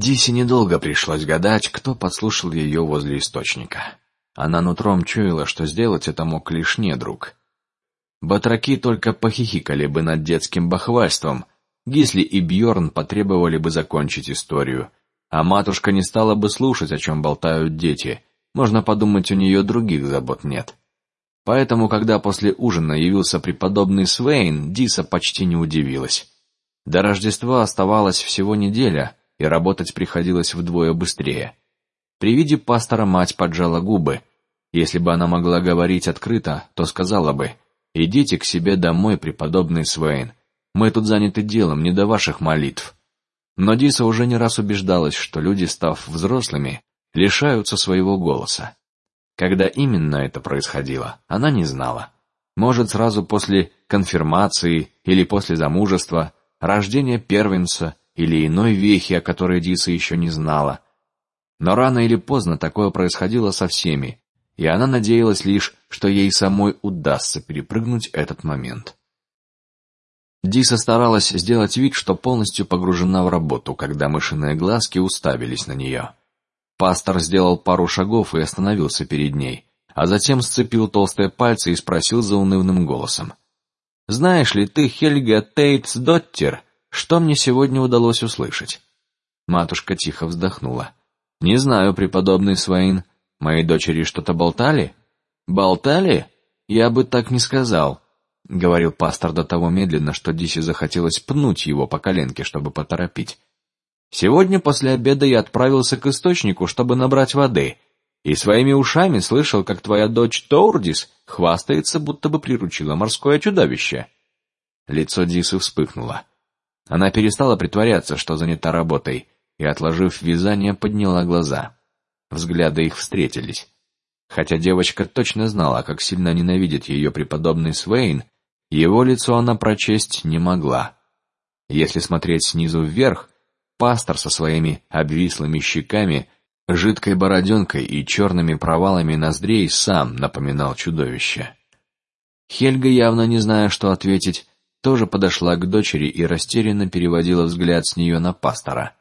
Дисе недолго пришлось гадать, кто подслушал ее возле источника. Она нутром чуяла, что сделать это мог лишь недруг. Батраки только похихикали бы над детским бахвальством. Гисли и Бьорн потребовали бы закончить историю, а матушка не стала бы слушать, о чем болтают дети. Можно подумать, у нее других забот нет. Поэтому, когда после ужина явился преподобный Свейн, Диса почти не удивилась. До Рождества оставалась всего неделя, и работать приходилось вдвое быстрее. При виде пастора мать поджала губы. Если бы она могла говорить открыто, то сказала бы: "Идите к себе домой, преподобный Свейн. Мы тут заняты делом, не до ваших молитв". Но Диса уже не раз убеждалась, что люди, став взрослыми, лишаются своего голоса. Когда именно это происходило, она не знала. Может, сразу после конфирмации или после замужества, рождения первенца или иной вехи, о которой Диса еще не знала. Но рано или поздно такое происходило со всеми, и она надеялась лишь, что ей самой удастся перепрыгнуть этот момент. Диса старалась сделать вид, что полностью погружена в работу, когда мышиные глазки уставились на нее. Пастор сделал пару шагов и остановился перед ней, а затем сцепил толстые пальцы и спросил заунывным голосом: "Знаешь ли ты Хельга Тейтс Доттер? Что мне сегодня удалось услышать?" Матушка тихо вздохнула. "Не знаю, преподобный Свейн. Мои дочери что-то болтали? Болтали? Я бы так не сказал говорил пастор до того медленно, что Дисе захотелось пнуть его по коленке, чтобы поторопить. Сегодня после обеда я отправился к источнику, чтобы набрать воды, и своими ушами слышал, как твоя дочь Тоурдис хвастается, будто бы приручила морское чудовище. Лицо Дисы вспыхнуло. Она перестала притворяться, что занята работой, и, отложив вязание, подняла глаза. Взгляды их встретились. Хотя девочка точно знала, как сильно ненавидит ее преподобный Свейн, его лицо она прочесть не могла. Если смотреть снизу вверх, пастор со своими обвислыми щеками, жидкой бороденкой и черными провалами ноздрей сам напоминал чудовище. Хельга, явно не зная, что ответить, тоже подошла к дочери и растерянно переводила взгляд с нее на пастора.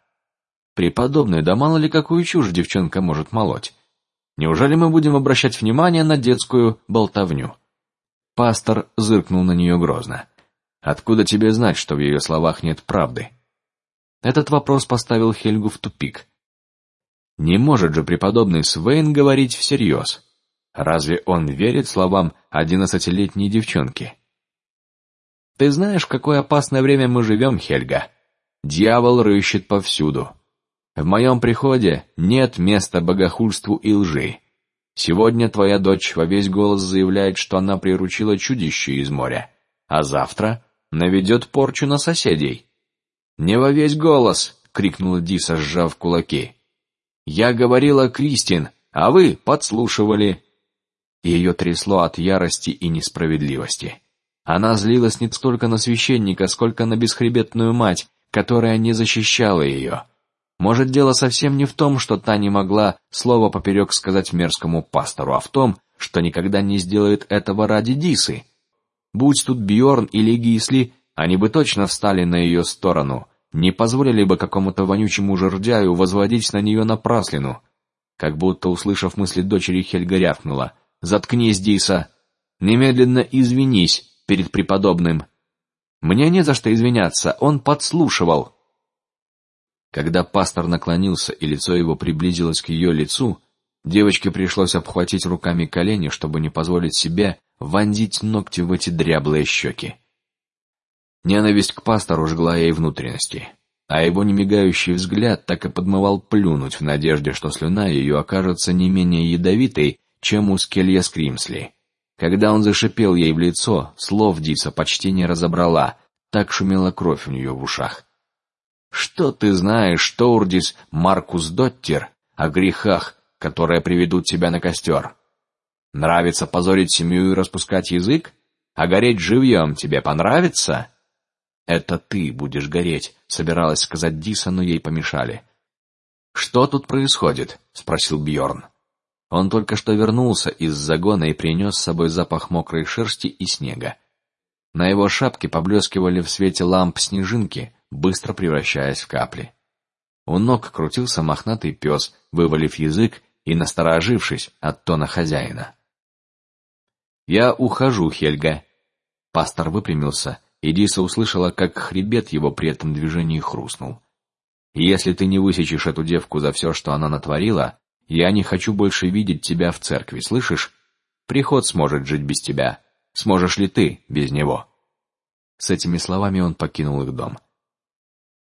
Преподобный, да мало ли какую чушь девчонка может молоть. Неужели мы будем обращать внимание на детскую болтовню? Пастор зыркнул на нее грозно. Откуда тебе знать, что в ее словах нет правды? Этот вопрос поставил Хельгу в тупик. Не может же преподобный Свейн говорить всерьез. Разве он верит словам одиннадцатилетней девчонки? Ты знаешь, в какое опасное время мы живем, Хельга? Дьявол рыщет повсюду. В моем приходе нет места богохульству и лжи. Сегодня твоя дочь во весь голос заявляет, что она приручила чудище из моря, а завтра наведет порчу на соседей. Не во весь голос, крикнула Диса, сжав кулаки. Я говорила Кристин, а вы подслушивали. Ее трясло от ярости и несправедливости. Она злилась не столько на священника, сколько на бесхребетную мать, которая не защищала ее. Может, дело совсем не в том, что та не могла слово поперек сказать мерзкому пастору, а в том, что никогда не сделает этого ради Дисы. Будь тут Бьорн или Гисли, они бы точно встали на ее сторону, не позволили бы какому-то вонючему жердяю возводить на нее напраслину. Как будто услышав мысли дочери, Хельга рявкнула: "Заткнись, Диса! Немедленно извинись перед преподобным. Мне не за что извиняться, он подслушивал." Когда пастор наклонился и лицо его приблизилось к ее лицу, девочке пришлось обхватить руками колени, чтобы не позволить себе вонзить ногти в эти дряблые щеки. Ненависть к пастору жгла ей внутренности, а его немигающий взгляд так и подмывал плюнуть в надежде, что слюна ее окажется не менее ядовитой, чем у Скелья Скримсли. Когда он зашипел ей в лицо, слов Диса почти не разобрала, так шумела кровь у нее в ушах. Что ты знаешь, Тоурдис Маркус Доттер, о грехах, которые приведут тебя на костер? Нравится позорить семью и распускать язык? А гореть живьем тебе понравится? Это ты будешь гореть, собиралась сказать Диса, но ей помешали. Что тут происходит? спросил Бьорн. Он только что вернулся из загона и принес с собой запах мокрой шерсти и снега. На его шапке поблескивали в свете ламп снежинки, быстро превращаясь в капли. У ног крутился мохнатый пес, вывалив язык и насторожившись от тона хозяина. Я ухожу, Хельга. Пастор выпрямился, и Диса услышала, как хребет его при этом движении хрустнул. Если ты не высечешь эту девку за все, что она натворила, я не хочу больше видеть тебя в церкви, слышишь? Приход сможет жить без тебя. Сможешь ли ты без него? С этими словами он покинул их дом.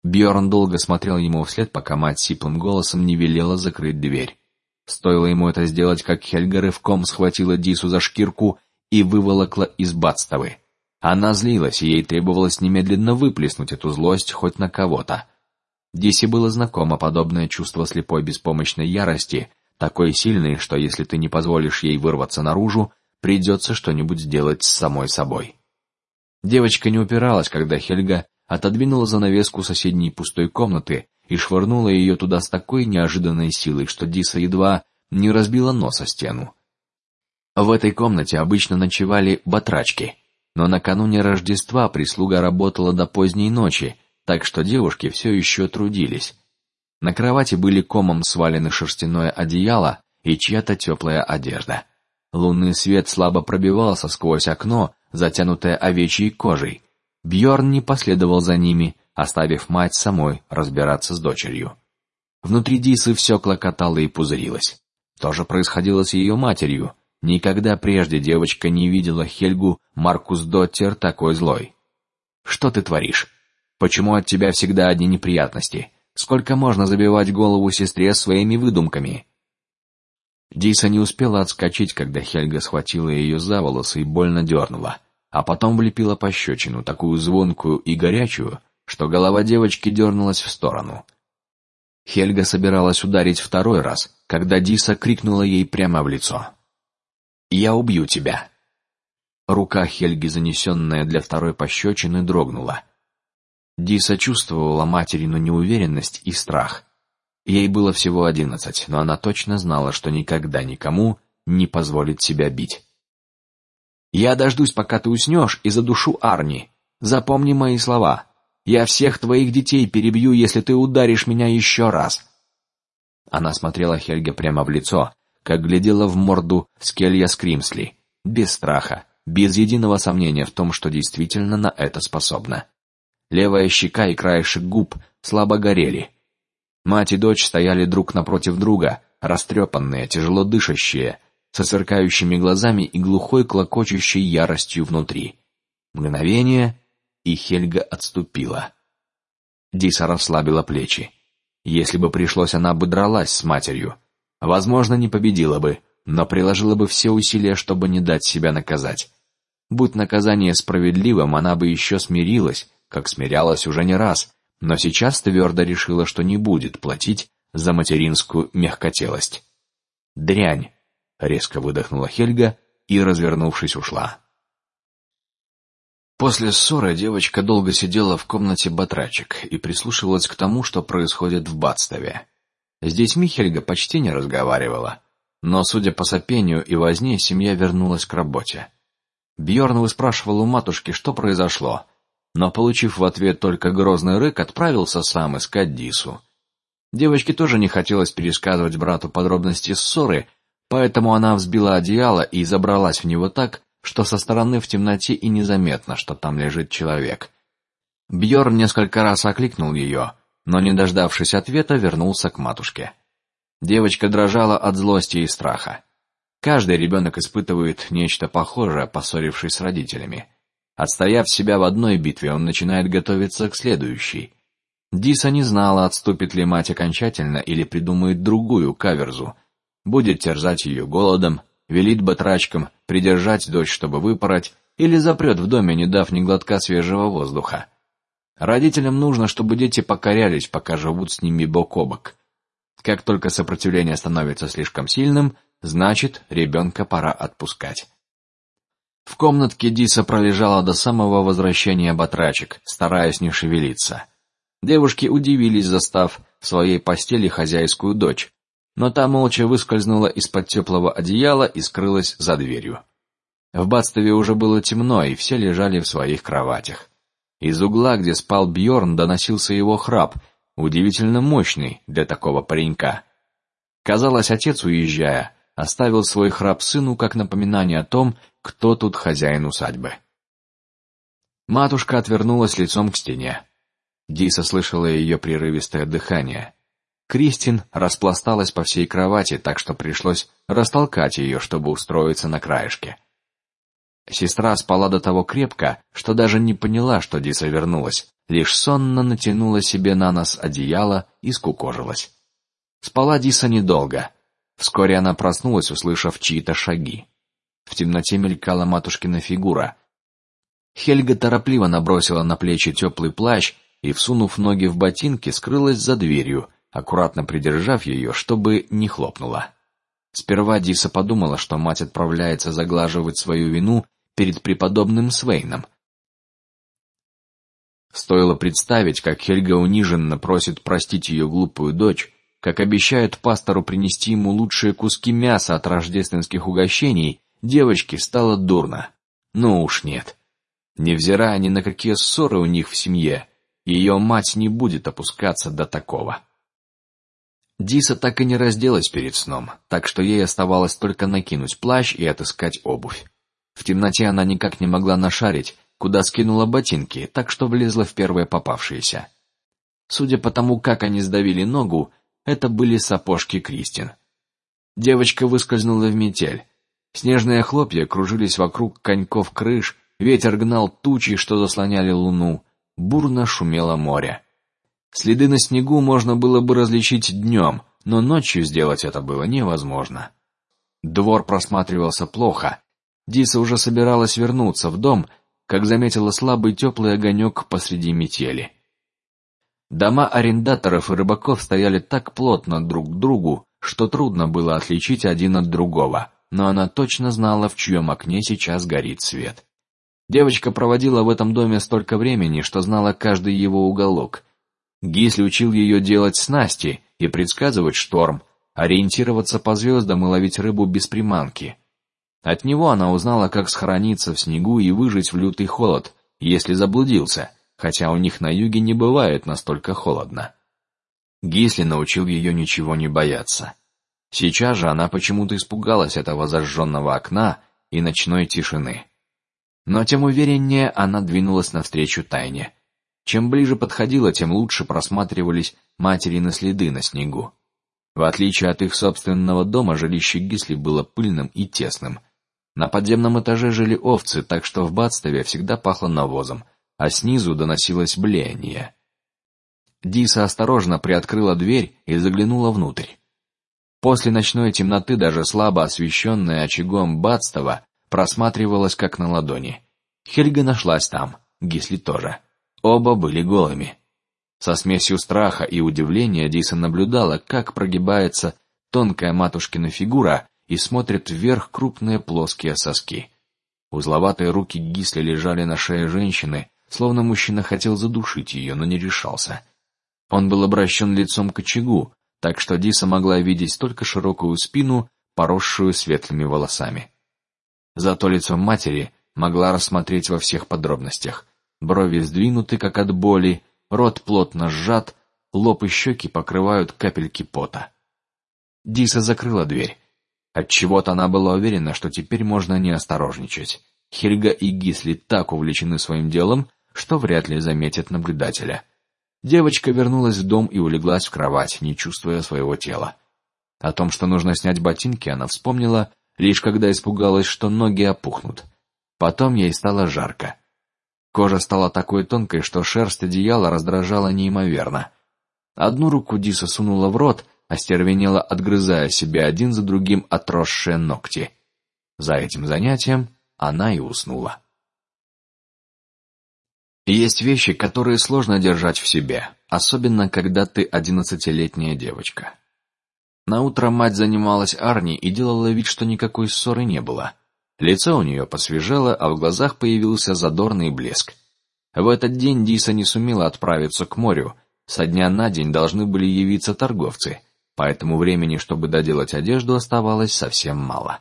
Бьорн долго смотрел ему вслед, пока мать сиплым голосом не велела закрыть дверь. Стоило ему это сделать, как Хельга рывком схватила Дису за шкирку и выволокла из бадставы. Она злилась, и ей требовалось немедленно выплеснуть эту злость хоть на кого-то. Дисе было знакомо подобное чувство слепой беспомощной ярости, такой сильной, что если ты не позволишь ей вырваться наружу, придется что-нибудь сделать с самой собой. Девочка не упиралась, когда Хельга отодвинула занавеску соседней пустой комнаты и швырнула ее туда с такой неожиданной силой, что Диса едва не разбила нос о стену. В этой комнате обычно ночевали батрачки, но накануне Рождества прислуга работала до поздней ночи, так что девушки все еще трудились. На кровати были комом свалены шерстяное одеяло и чья-то теплая одежда. Лунный свет слабо пробивался сквозь окно, затянутое овечьей кожей. Бьорн не последовал за ними, оставив мать самой разбираться с дочерью. Внутри Дисы все клокотало и пузырилось. То же происходило с ее матерью. Никогда прежде девочка не видела Хельгу Маркус Доттер такой злой. Что ты творишь? Почему от тебя всегда одни неприятности? Сколько можно забивать голову сестре своими выдумками? Диса не успела отскочить, когда Хельга схватила ее за волосы и больно дернула, а потом влепила пощечину, такую звонкую и горячую, что голова девочки дернулась в сторону. Хельга собиралась ударить второй раз, когда Диса крикнула ей прямо в лицо: "Я убью тебя!" Рука Хельги, занесенная для второй пощечины, дрогнула. Диса чувствовала материну неуверенность и страх. Ей было всего одиннадцать, но она точно знала, что никогда никому не позволит себя бить. Я дождусь, пока ты уснешь, и задушу Арни. Запомни мои слова. Я всех твоих детей перебью, если ты ударишь меня еще раз. Она смотрела Хельге прямо в лицо, как глядела в морду Скелья Скримсли, без страха, без единого сомнения в том, что действительно на это способна. Левая щека и краешек губ слабо горели. Мать и дочь стояли друг напротив друга, растрепанные, тяжело дышащие, со сверкающими глазами и глухой клокочущей яростью внутри. Мгновение, и Хельга отступила. Диса расслабила плечи. Если бы пришлось, она бы дралась с матерью. Возможно, не победила бы, но приложила бы все усилия, чтобы не дать себя наказать. Будь наказание справедливым, она бы еще смирилась, как смирялась уже не раз, но сейчас твердо решила, что не будет платить за материнскую мягкотелость. Дрянь! резко выдохнула Хельга и, развернувшись, ушла. После ссоры девочка долго сидела в комнате батрачек и прислушивалась к тому, что происходит в Бадстове. Здесь Михельга почти не разговаривала, но, судя по сопению и возне, семья вернулась к работе. Бьорн выспрашивал у матушки, что произошло, но, получив в ответ только грозный рык, отправился сам искать Дису. Девочке тоже не хотелось пересказывать брату подробности ссоры, поэтому она взбила одеяло и забралась в него так, что со стороны в темноте и незаметно, что там лежит человек. Бьорн несколько раз окликнул ее, но не дождавшись ответа, вернулся к матушке. Девочка дрожала от злости и страха. Каждый ребенок испытывает нечто похожее, поссорившись с родителями. Отстояв себя в одной битве, он начинает готовиться к следующей. Диса не знала, отступит ли мать окончательно или придумает другую каверзу, будет терзать ее голодом, велит батрачкам придержать дочь, чтобы выпороть, или запрет в доме, не дав ни глотка свежего воздуха. Родителям нужно, чтобы дети покорялись, пока живут с ними бок о бок. Как только сопротивление становится слишком сильным, значит, ребенка пора отпускать. В комнатке Диса пролежала до самого возвращения батрачек, стараясь не шевелиться. Девушки удивились, застав в своей постели хозяйскую дочь, но та молча выскользнула из-под теплого одеяла и скрылась за дверью. В Бадстове уже было темно, и все лежали в своих кроватях. Из угла, где спал Бьорн, доносился его храп. удивительно мощный для такого паренька. Казалось, отец, уезжая, оставил свой храп сыну как напоминание о том, кто тут хозяин усадьбы. Матушка отвернулась лицом к стене. Диса слышала ее прерывистое дыхание. Кристин распласталась по всей кровати, так что пришлось растолкать ее, чтобы устроиться на краешке. Сестра спала до того крепко, что даже не поняла, что Диса вернулась, лишь сонно натянула себе на нос одеяло и скукожилась. Спала Диса недолго. Вскоре она проснулась, услышав чьи-то шаги. В темноте мелькала матушкина фигура. Хельга торопливо набросила на плечи теплый плащ и, всунув ноги в ботинки, скрылась за дверью, аккуратно придержав ее, чтобы не хлопнула. Сперва Диса подумала, что мать отправляется заглаживать свою вину перед преподобным Свейном. Стоило представить, как Хельга униженно просит простить ее глупую дочь, как обещает пастору принести ему лучшие куски мяса от рождественских угощений, девочке стало дурно. Ну уж нет. Невзирая ни на какие ссоры у них в семье, ее мать не будет опускаться до такого. Диса так и не разделась перед сном, так что ей оставалось только накинуть плащ и отыскать обувь. В темноте она никак не могла нашарить, куда скинула ботинки, так что влезла в первые попавшиеся. Судя по тому, как они сдавили ногу, это были сапожки Кристин. Девочка выскользнула в метель. Снежные хлопья кружились вокруг коньков крыш, ветер гнал тучи, что заслоняли луну, бурно шумело море. Следы на снегу можно было бы различить днем, но ночью сделать это было невозможно. Двор просматривался плохо. Диса уже собиралась вернуться в дом, как заметила слабый теплый огонек посреди метели. Дома арендаторов и рыбаков стояли так плотно друг к другу, что трудно было отличить один от другого, но она точно знала, в чьем окне сейчас горит свет. Девочка проводила в этом доме столько времени, что знала каждый его уголок, Гисли учил ее делать снасти и предсказывать шторм, ориентироваться по звездам и ловить рыбу без приманки. От него она узнала, как схорониться в снегу и выжить в лютый холод, если заблудился, хотя у них на юге не бывает настолько холодно. Гисли научил ее ничего не бояться. Сейчас же она почему-то испугалась этого зажженного окна и ночной тишины. Но тем увереннее она двинулась навстречу тайне. Чем ближе подходила, тем лучше просматривались материны следы на снегу. В отличие от их собственного дома, жилище Гисли было пыльным и тесным. На подземном этаже жили овцы, так что в Бадстове всегда пахло навозом, а снизу доносилось блеяние. Диса осторожно приоткрыла дверь и заглянула внутрь. После ночной темноты даже слабо освещенная очагом Бадстова просматривалась как на ладони. Хельга нашлась там, Гисли тоже. Оба были голыми. Со смесью страха и удивления Диса наблюдала, как прогибается тонкая матушкина фигура и смотрит вверх крупные плоские соски. Узловатые руки Гисли лежали на шее женщины, словно мужчина хотел задушить ее, но не решался. Он был обращен лицом к очагу, так что Диса могла видеть только широкую спину, поросшую светлыми волосами. Зато лицо матери могла рассмотреть во всех подробностях брови сдвинуты, как от боли, рот плотно сжат, лоб и щеки покрывают капельки пота. Диса закрыла дверь. От чего-то она была уверена, что теперь можно не осторожничать. Хельга и Гисли так увлечены своим делом, что вряд ли заметят наблюдателя. Девочка вернулась в дом и улеглась в кровать, не чувствуя своего тела. О том, что нужно снять ботинки, она вспомнила лишь когда испугалась, что ноги опухнут. Потом ей стало жарко. Кожа стала такой тонкой, что шерсть одеяла раздражала неимоверно. Одну руку Диса сунула в рот, остервенела, отгрызая себе один за другим отросшие ногти. За этим занятием она и уснула. Есть вещи, которые сложно держать в себе, особенно когда ты одиннадцатилетняя девочка. На утро мать занималась Арни и делала вид, что никакой ссоры не было. Лицо у нее посвежело, а в глазах появился задорный блеск. В этот день Диса не сумела отправиться к морю. Со дня на день должны были явиться торговцы, поэтому времени, чтобы доделать одежду, оставалось совсем мало.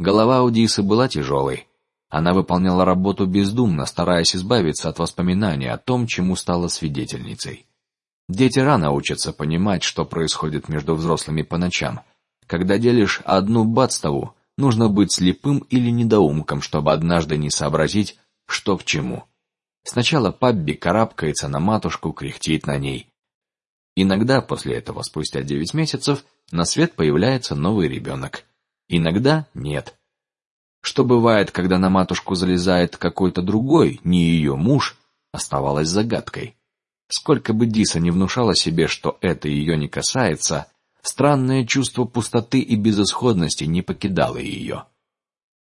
Голова у Дисы была тяжелой. Она выполняла работу бездумно, стараясь избавиться от воспоминаний о том, чему стала свидетельницей. Дети рано учатся понимать, что происходит между взрослыми по ночам. Когда делишь одну бадставу, нужно быть слепым или недоумком, чтобы однажды не сообразить, что к чему. Сначала Пабби карабкается на матушку, кряхтит на ней. Иногда после этого, спустя девять месяцев, на свет появляется новый ребенок. Иногда нет. Что бывает, когда на матушку залезает какой-то другой, не ее муж, оставалось загадкой. Сколько бы Диса не внушала себе, что это ее не касается, странное чувство пустоты и безысходности не покидало ее.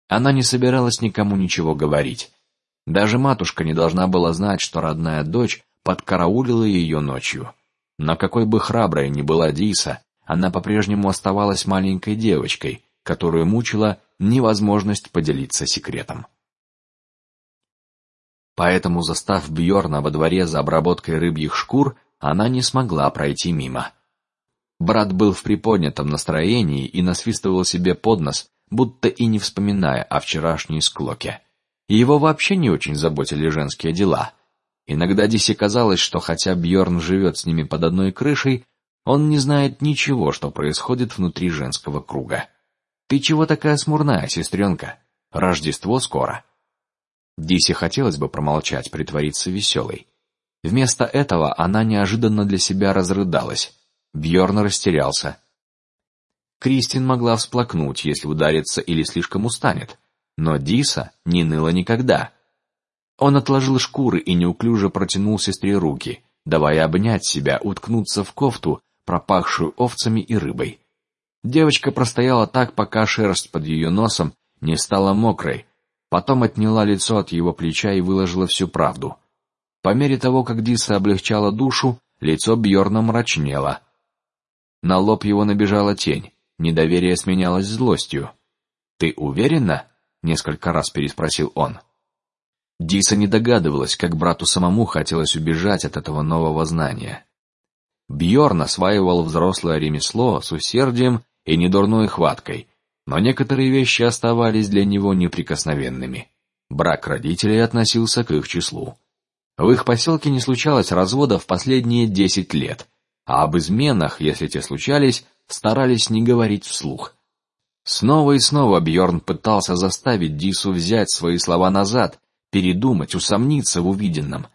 Она не собиралась никому ничего говорить. Даже матушка не должна была знать, что родная дочь подкараулила ее ночью. Но какой бы храброй ни была Диса, она по-прежнему оставалась маленькой девочкой, которую мучила невозможность поделиться секретом. Поэтому, застав Бьорна во дворе за обработкой рыбьих шкур, она не смогла пройти мимо. Брат был в приподнятом настроении и насвистывал себе под нос, будто и не вспоминая о вчерашней склоке. Его вообще не очень заботили женские дела. Иногда Дисе казалось, что хотя Бьорн живет с ними под одной крышей, он не знает ничего, что происходит внутри женского круга. Ты чего такая смурная, сестренка? Рождество скоро. Дисе хотелось бы промолчать, притвориться веселой. Вместо этого она неожиданно для себя разрыдалась. Бьорн растерялся. Кристин могла всплакнуть, если ударится или слишком устанет, но Диса не ныла никогда. Он отложил шкуры и неуклюже протянул сестре руки, давая обнять себя, уткнуться в кофту, пропахшую овцами и рыбой. Девочка простояла так, пока шерсть под ее носом не стала мокрой, Потом отняла лицо от его плеча и выложила всю правду. По мере того, как Диса облегчала душу, лицо Бьорна мрачнело. На лоб его набежала тень, недоверие сменялось злостью. Ты уверена? несколько раз переспросил он. Диса не догадывалась, как брату самому хотелось убежать от этого нового знания. Бьорн осваивал взрослое ремесло с усердием и недурной хваткой, но некоторые вещи оставались для него неприкосновенными. Брак родителей относился к их числу. В их поселке не случалось разводов последние десять лет, а об изменах, если те случались, старались не говорить вслух. Снова и снова Бьорн пытался заставить Дису взять свои слова назад, передумать, усомниться в увиденном,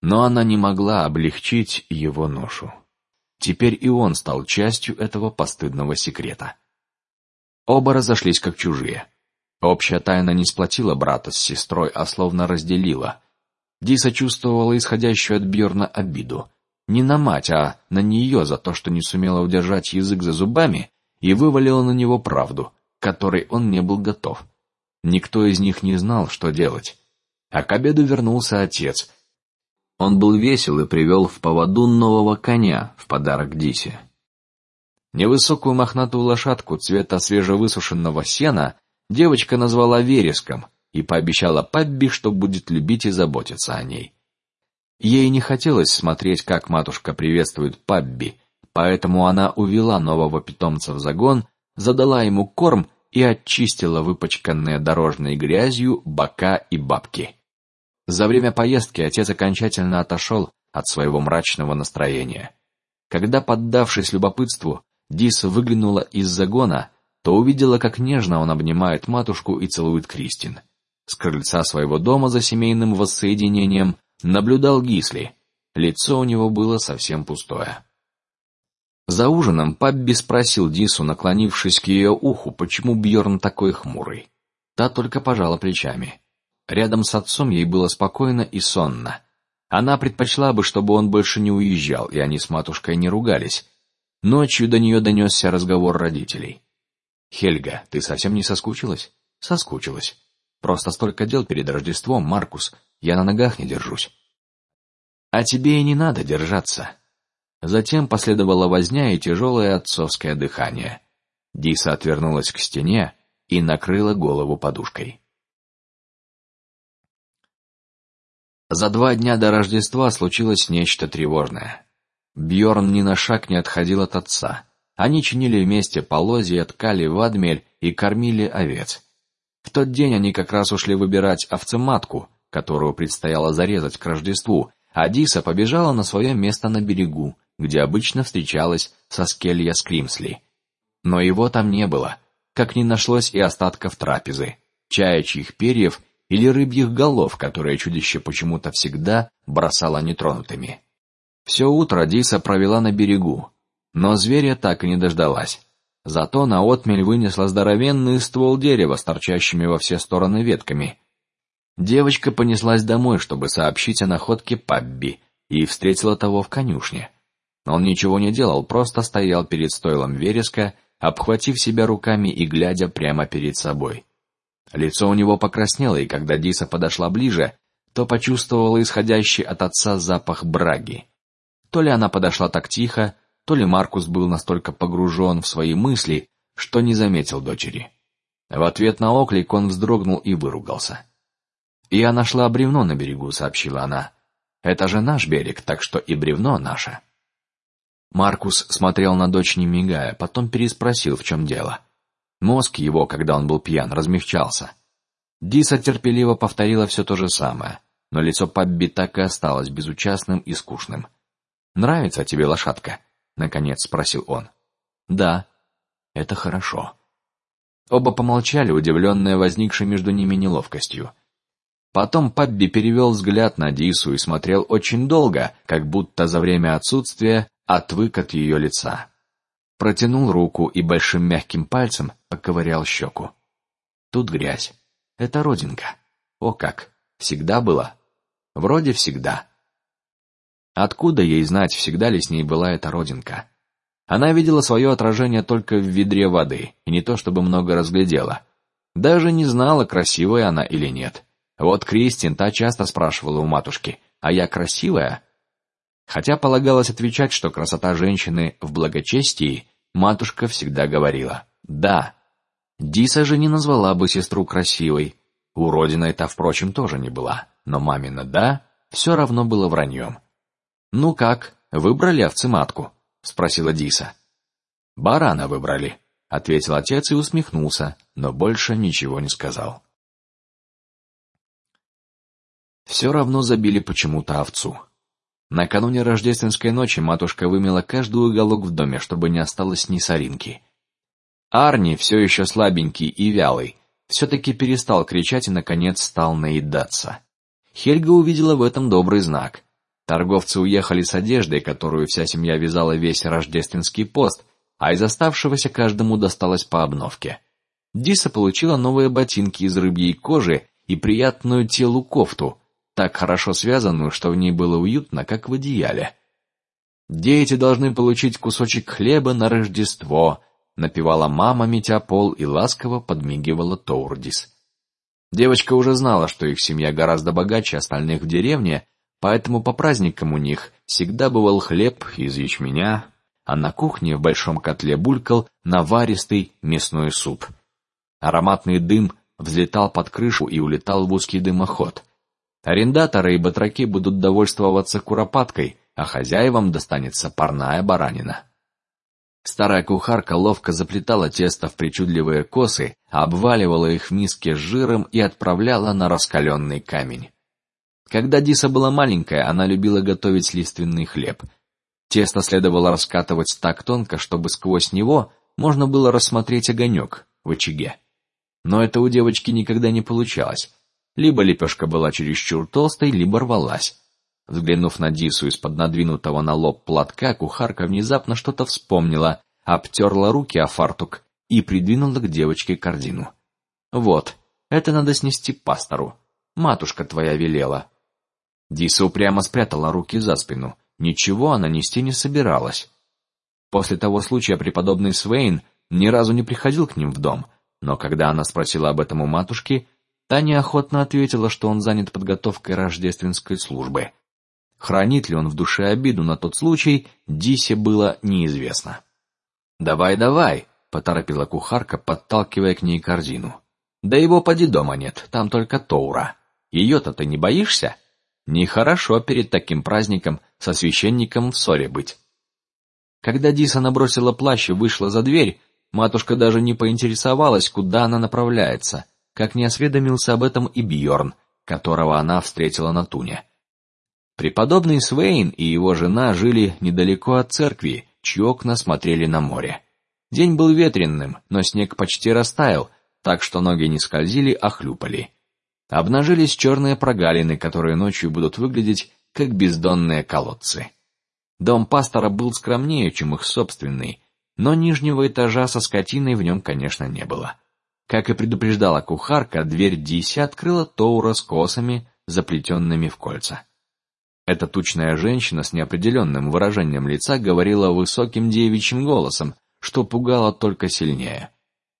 но она не могла облегчить его ношу. Теперь и он стал частью этого постыдного секрета. Оба разошлись как чужие. Общая тайна не сплотила брата с сестрой, а словно разделила. Диса чувствовала исходящую от Бьорна обиду не на мать, а на нее за то, что не сумела удержать язык за зубами и вывалила на него правду, которой он не был готов. Никто из них не знал, что делать. А к обеду вернулся отец. Он был весел и привел в поводу нового коня в подарок Дисе. Невысокую мохнатую лошадку цвета свежевысушенного сена девочка назвала вереском и пообещала Пабби, что будет любить и заботиться о ней. Ей не хотелось смотреть, как матушка приветствует Пабби, поэтому она увела нового питомца в загон, задала ему корм и очистила выпачканные дорожной грязью бока и бабки. За время поездки отец окончательно отошел от своего мрачного настроения. Когда, поддавшись любопытству, Диса выглянула из загона, то увидела, как нежно он обнимает матушку и целует Кристин. С крыльца своего дома за семейным воссоединением наблюдал Гисли. Лицо у него было совсем пустое. За ужином Пабби спросил Дису, наклонившись к ее уху, почему Бьорн такой хмурый. Та только пожала плечами. Рядом с отцом ей было спокойно и сонно. Она предпочла бы, чтобы он больше не уезжал, и они с матушкой не ругались, Ночью до нее донесся разговор родителей. Хельга, ты совсем не соскучилась? Соскучилась. Просто столько дел перед Рождеством, Маркус, я на ногах не держусь. А тебе и не надо держаться. Затем последовала возня и тяжелое отцовское дыхание. Диса отвернулась к стене и накрыла голову подушкой. За два дня до Рождества случилось нечто тревожное. Бьорн ни на шаг не отходил от отца. Они чинили вместе полозья, ткали вадмель и кормили овец. В тот день они как раз ушли выбирать овцематку, которую предстояло зарезать к Рождеству, а Диса побежала на свое место на берегу, где обычно встречалась со Скелья Скримсли. Но его там не было, как не нашлось и остатков трапезы, чаячьих перьев или рыбьих голов, которые чудище почему-то всегда бросало нетронутыми. Все утро Диса провела на берегу, но зверя так и не дождалась. Зато на отмель вынесла здоровенный ствол дерева с торчащими во все стороны ветками. Девочка понеслась домой, чтобы сообщить о находке Пабби, и встретила того в конюшне. Он ничего не делал, просто стоял перед стойлом вереска, обхватив себя руками и глядя прямо перед собой. Лицо у него покраснело, и когда Диса подошла ближе, то почувствовала исходящий от отца запах браги. То ли она подошла так тихо, то ли Маркус был настолько погружен в свои мысли, что не заметил дочери. В ответ на оклик он вздрогнул и выругался. Я нашла бревно на берегу, сообщила она. Это же наш берег, так что и бревно наше. Маркус смотрел на дочь не мигая, потом переспросил, в чем дело. Мозг его, когда он был пьян, размягчался. Диса терпеливо повторила все то же самое, но лицо Пабби так и осталось безучастным и скучным. Нравится тебе лошадка? наконец спросил он. Да, это хорошо. Оба помолчали, удивленные возникшей между ними неловкостью. Потом Пабби перевел взгляд на Дису и смотрел очень долго, как будто за время отсутствия отвык от ее лица. Протянул руку и большим мягким пальцем поковырял щеку. Тут грязь. Это родинка. О как! Всегда было. Вроде всегда. Откуда ей знать, всегда ли с ней была эта родинка? Она видела свое отражение только в ведре воды, и не то чтобы много разглядела. Даже не знала, красивая она или нет. Вот Кристин та часто спрашивала у матушки: "А я красивая?" Хотя полагалось отвечать, что красота женщины в благочестии, матушка всегда говорила: "Да". Диса же не назвала бы сестру красивой. Уродиной та, впрочем, тоже не была, но мамина да все равно было враньем. Ну как, выбрали овцематку? спросила Диса. Барана выбрали, ответил отец и усмехнулся, но больше ничего не сказал. Все равно забили почему-то овцу. Накануне рождественской ночи матушка вымела каждый уголок в доме, чтобы не осталось ни соринки. Арни, все еще слабенький и вялый, все-таки перестал кричать и наконец стал наедаться. Хельга увидела в этом добрый знак. Торговцы уехали с одеждой, которую вся семья вязала весь рождественский пост, а из оставшегося каждому досталось по обновке. Диса получила новые ботинки из рыбьей кожи и приятную телу кофту, так хорошо связанную, что в ней было уютно, как в одеяле. Дети должны получить кусочек хлеба на Рождество, напевала мама, метя пол и ласково подмигивала Тоурдис. Девочка уже знала, что их семья гораздо богаче остальных в деревне, Поэтому по праздникам у них всегда бывал хлеб из ячменя, а на кухне в большом котле булькал наваристый мясной суп. Ароматный дым взлетал под крышу и улетал в узкий дымоход. Арендаторы и батраки будут довольствоваться куропаткой, а хозяевам достанется парная баранина. Старая кухарка ловко заплетала тесто в причудливые косы, обваливала их в миске с жиром и отправляла на раскаленный камень. Когда Диса была маленькая, она любила готовить лиственный хлеб. Тесто следовало раскатывать так тонко, чтобы сквозь него можно было рассмотреть огонек в очаге. Но это у девочки никогда не получалось. Либо лепешка была чересчур толстой, либо рвалась. Взглянув на Дису из-под надвинутого на лоб платка, кухарка внезапно что-то вспомнила, обтерла руки о фартук и придвинула к девочке корзину. Вот, это надо снести пастору. Матушка твоя велела. Диса упрямо спрятала руки за спину. Ничего она нести не собиралась. После того случая преподобный Свейн ни разу не приходил к ним в дом, но когда она спросила об этом у матушки, та неохотно ответила, что он занят подготовкой рождественской службы. Хранит ли он в душе обиду на тот случай, Дисе было неизвестно. Давай, давай, поторопила кухарка, подталкивая к ней корзину. Да его поди дома нет, там только Тоура. Ее-то ты не боишься? Нехорошо перед таким праздником со священником в ссоре быть. Когда Диса набросила плащ и вышла за дверь, матушка даже не поинтересовалась, куда она направляется, как не осведомился об этом и Бьорн, которого она встретила на туне. Преподобный Свейн и его жена жили недалеко от церкви, чьи окна смотрели на море. День был ветренным, но снег почти растаял, так что ноги не скользили, а хлюпали. Обнажились черные прогалины, которые ночью будут выглядеть как бездонные колодцы. Дом пастора был скромнее, чем их собственный, но нижнего этажа со скотиной в нем, конечно, не было. Как и предупреждала кухарка, дверь Диси открыла Тоура с косами, заплетенными в кольца. Эта тучная женщина с неопределенным выражением лица говорила высоким девичьим голосом, что пугало только сильнее.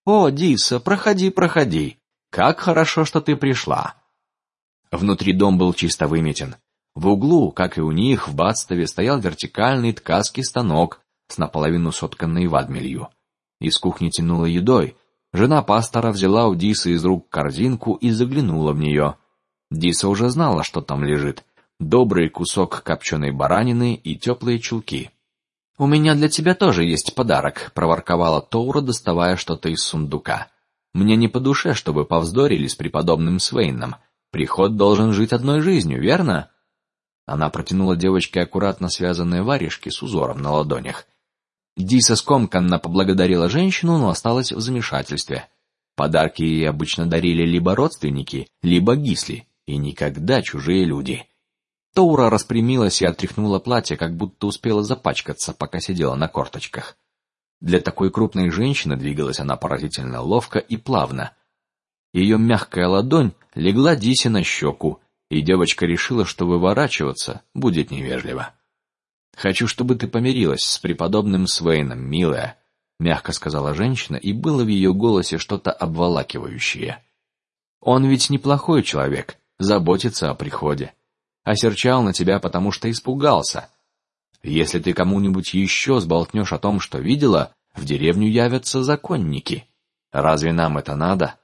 О, Диса, проходи, проходи. Как хорошо, что ты пришла. Внутри дом был чисто выметен. В углу, как и у них, в бадстве стоял вертикальный ткацкий станок с наполовину сотканной вадмелью. Из кухни тянуло едой. Жена пастора взяла у Дисы из рук корзинку и заглянула в нее. Диса уже знала, что там лежит: добрый кусок копченой баранины и теплые чулки. У меня для тебя тоже есть подарок, проворковала Тоура, доставая что-то из сундука. Мне не по душе, чтобы повздорили с преподобным Свейном. Приход должен жить одной жизнью, верно? Она протянула девочке аккуратно связанные варежки с узором на ладонях. Диса скомканно поблагодарила женщину, но осталась в замешательстве. Подарки ей обычно дарили либо родственники, либо гисли, и никогда чужие люди. Тоура распрямилась и отряхнула платье, как будто успела запачкаться, пока сидела на корточках. Для такой крупной женщины двигалась она поразительно ловко и плавно. Ее мягкая ладонь легла Дисе на щеку, и девочка решила, что выворачиваться будет невежливо. Хочу, чтобы ты помирилась с преподобным Свейном, милая, мягко сказала женщина, и было в ее голосе что-то обволакивающее. Он ведь неплохой человек, заботится о приходе, осерчал на тебя, потому что испугался. Если ты кому-нибудь еще сболтнешь о том, что видела, в деревню явятся законники. Разве нам это надо?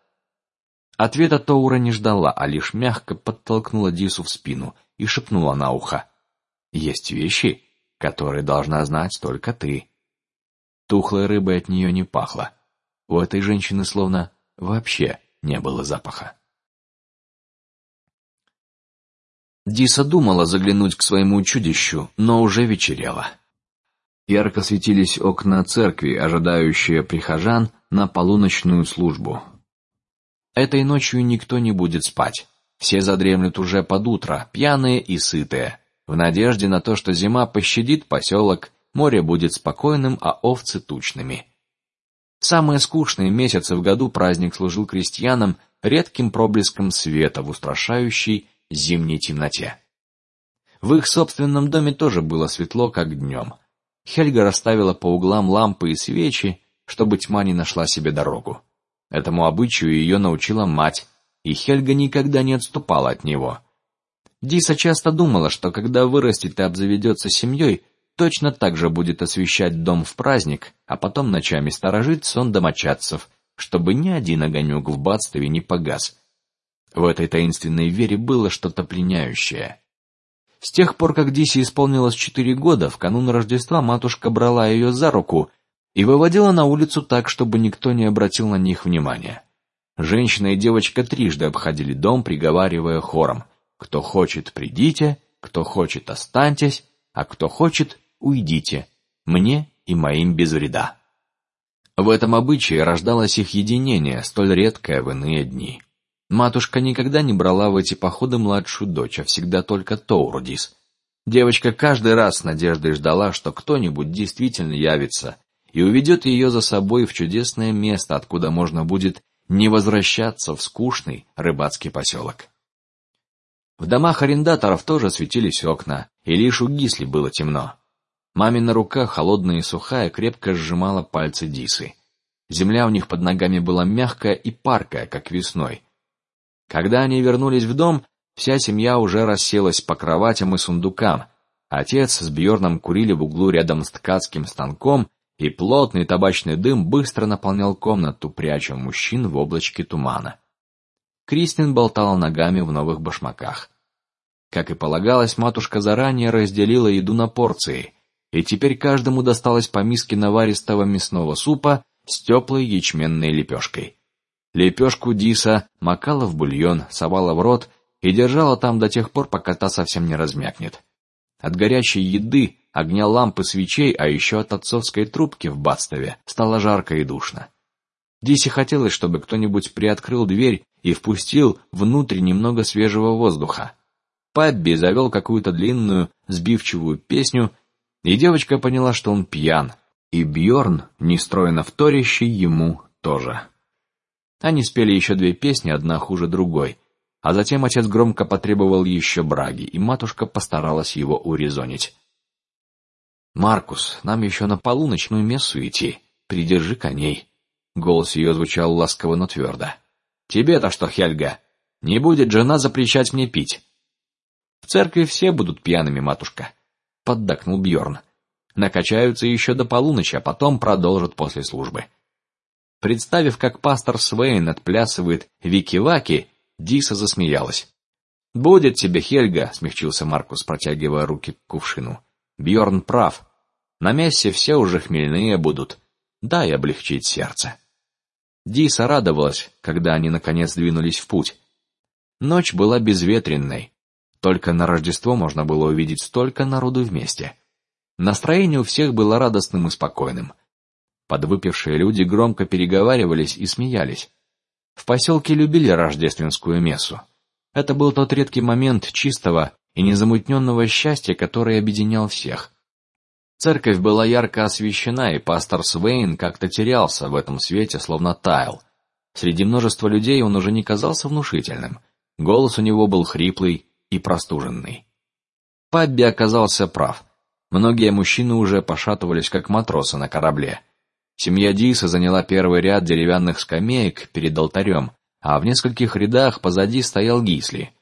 Ответа Тоура не ждала, а лишь мягко подтолкнула Дису в спину и шепнула на ухо: "Есть вещи, которые должна знать только ты". Тухлой рыбой от нее не пахло. У этой женщины словно вообще не было запаха. Диса думала заглянуть к своему чудищу, но уже вечерело. Ярко светились окна церкви, ожидающие прихожан на полуночную службу. Этой ночью никто не будет спать. Все задремлют уже под утро, пьяные и сытые, в надежде на то, что зима пощадит поселок, море будет спокойным, а овцы тучными. Самые скучные месяцы в году праздник служил крестьянам редким проблеском света в устрашающей зимней темноте. В их собственном доме тоже было светло, как днем. Хельга расставила по углам лампы и свечи, чтобы тьма не нашла себе дорогу. Этому обычаю ее научила мать, и Хельга никогда не отступала от него. Диса часто думала, что когда вырастет и обзаведется семьей, точно так же будет освещать дом в праздник, а потом ночами сторожить сон домочадцев, чтобы ни один огонек в бадстве не погас. В этой таинственной вере было что-то пленяющее. С тех пор, как Дисе исполнилось четыре года, в канун Рождества матушка брала ее за руку и выводила на улицу так, чтобы никто не обратил на них внимания. Женщина и девочка трижды обходили дом, приговаривая хором: "Кто хочет, придите, кто хочет, останьтесь, а кто хочет, уйдите. Мне и моим без вреда". В этом обычае рождалось их единение, столь редкое в иные дни. Матушка никогда не брала в эти походы младшую дочь, а всегда только Тоурудис. Девочка каждый раз с надеждой ждала, что кто-нибудь действительно явится и уведет ее за собой в чудесное место, откуда можно будет не возвращаться в скучный рыбацкий поселок. В домах арендаторов тоже светились окна, и лишь у Гисли было темно. Мамина рука, холодная и сухая, крепко сжимала пальцы Дисы. Земля у них под ногами была мягкая и паркая, как весной. Когда они вернулись в дом, вся семья уже расселась по кроватям и сундукам. Отец с Бьорном курили в углу рядом с ткацким станком и плотный табачный дым быстро наполнял комнату, пряча мужчин в облачке тумана. Кристин болтала ногами в новых башмаках. Как и полагалось, матушка заранее разделила еду на порции, и теперь каждому досталось по миске наваристого мясного супа с теплой ячменной лепешкой. Лепешку Диса макала в бульон, совала в рот и держала там до тех пор, пока та совсем не размякнет. От горячей еды, огня лампы, свечей, а еще от отцовской трубки в Бадстове стало жарко и душно. Дисе хотелось, чтобы кто-нибудь приоткрыл дверь и впустил внутрь немного свежего воздуха. Пабби завел какую-то длинную, сбивчивую песню, и девочка поняла, что он пьян, и Бьорн, нестройно вторящий ему тоже. Они спели еще две песни, одна хуже другой, а затем отец громко потребовал еще браги, и матушка постаралась его урезонить. Маркус, нам еще на полуночную мессу идти. Придержи коней. Голос ее звучал ласково, но твердо. Тебе-то что, Хельга? Не будет жена запрещать мне пить. В церкви все будут пьяными, матушка. Поддакнул Бьорн. Накачаются еще до полуночи, а потом продолжат после службы. Представив, как пастор Свейн отплясывает вики-ваки, Диса засмеялась. Будет тебе, Хельга, смягчился Маркус, протягивая руки к кувшину. Бьорн прав. На мессе все уже хмельные будут. Дай облегчить сердце. Диса радовалась, когда они наконец двинулись в путь. Ночь была безветренной. Только на Рождество можно было увидеть столько народу вместе. Настроение у всех было радостным и спокойным. Подвыпившие люди громко переговаривались и смеялись. В поселке любили рождественскую мессу. Это был тот редкий момент чистого и незамутненного счастья, который объединял всех. Церковь была ярко освещена, и пастор Свейн как-то терялся в этом свете, словно таял. Среди множества людей он уже не казался внушительным. Голос у него был хриплый и простуженный. Пабби оказался прав. Многие мужчины уже пошатывались, как матросы на корабле. Семья Диса заняла первый ряд деревянных скамеек перед алтарем, а в нескольких рядах позади стоял Гисли.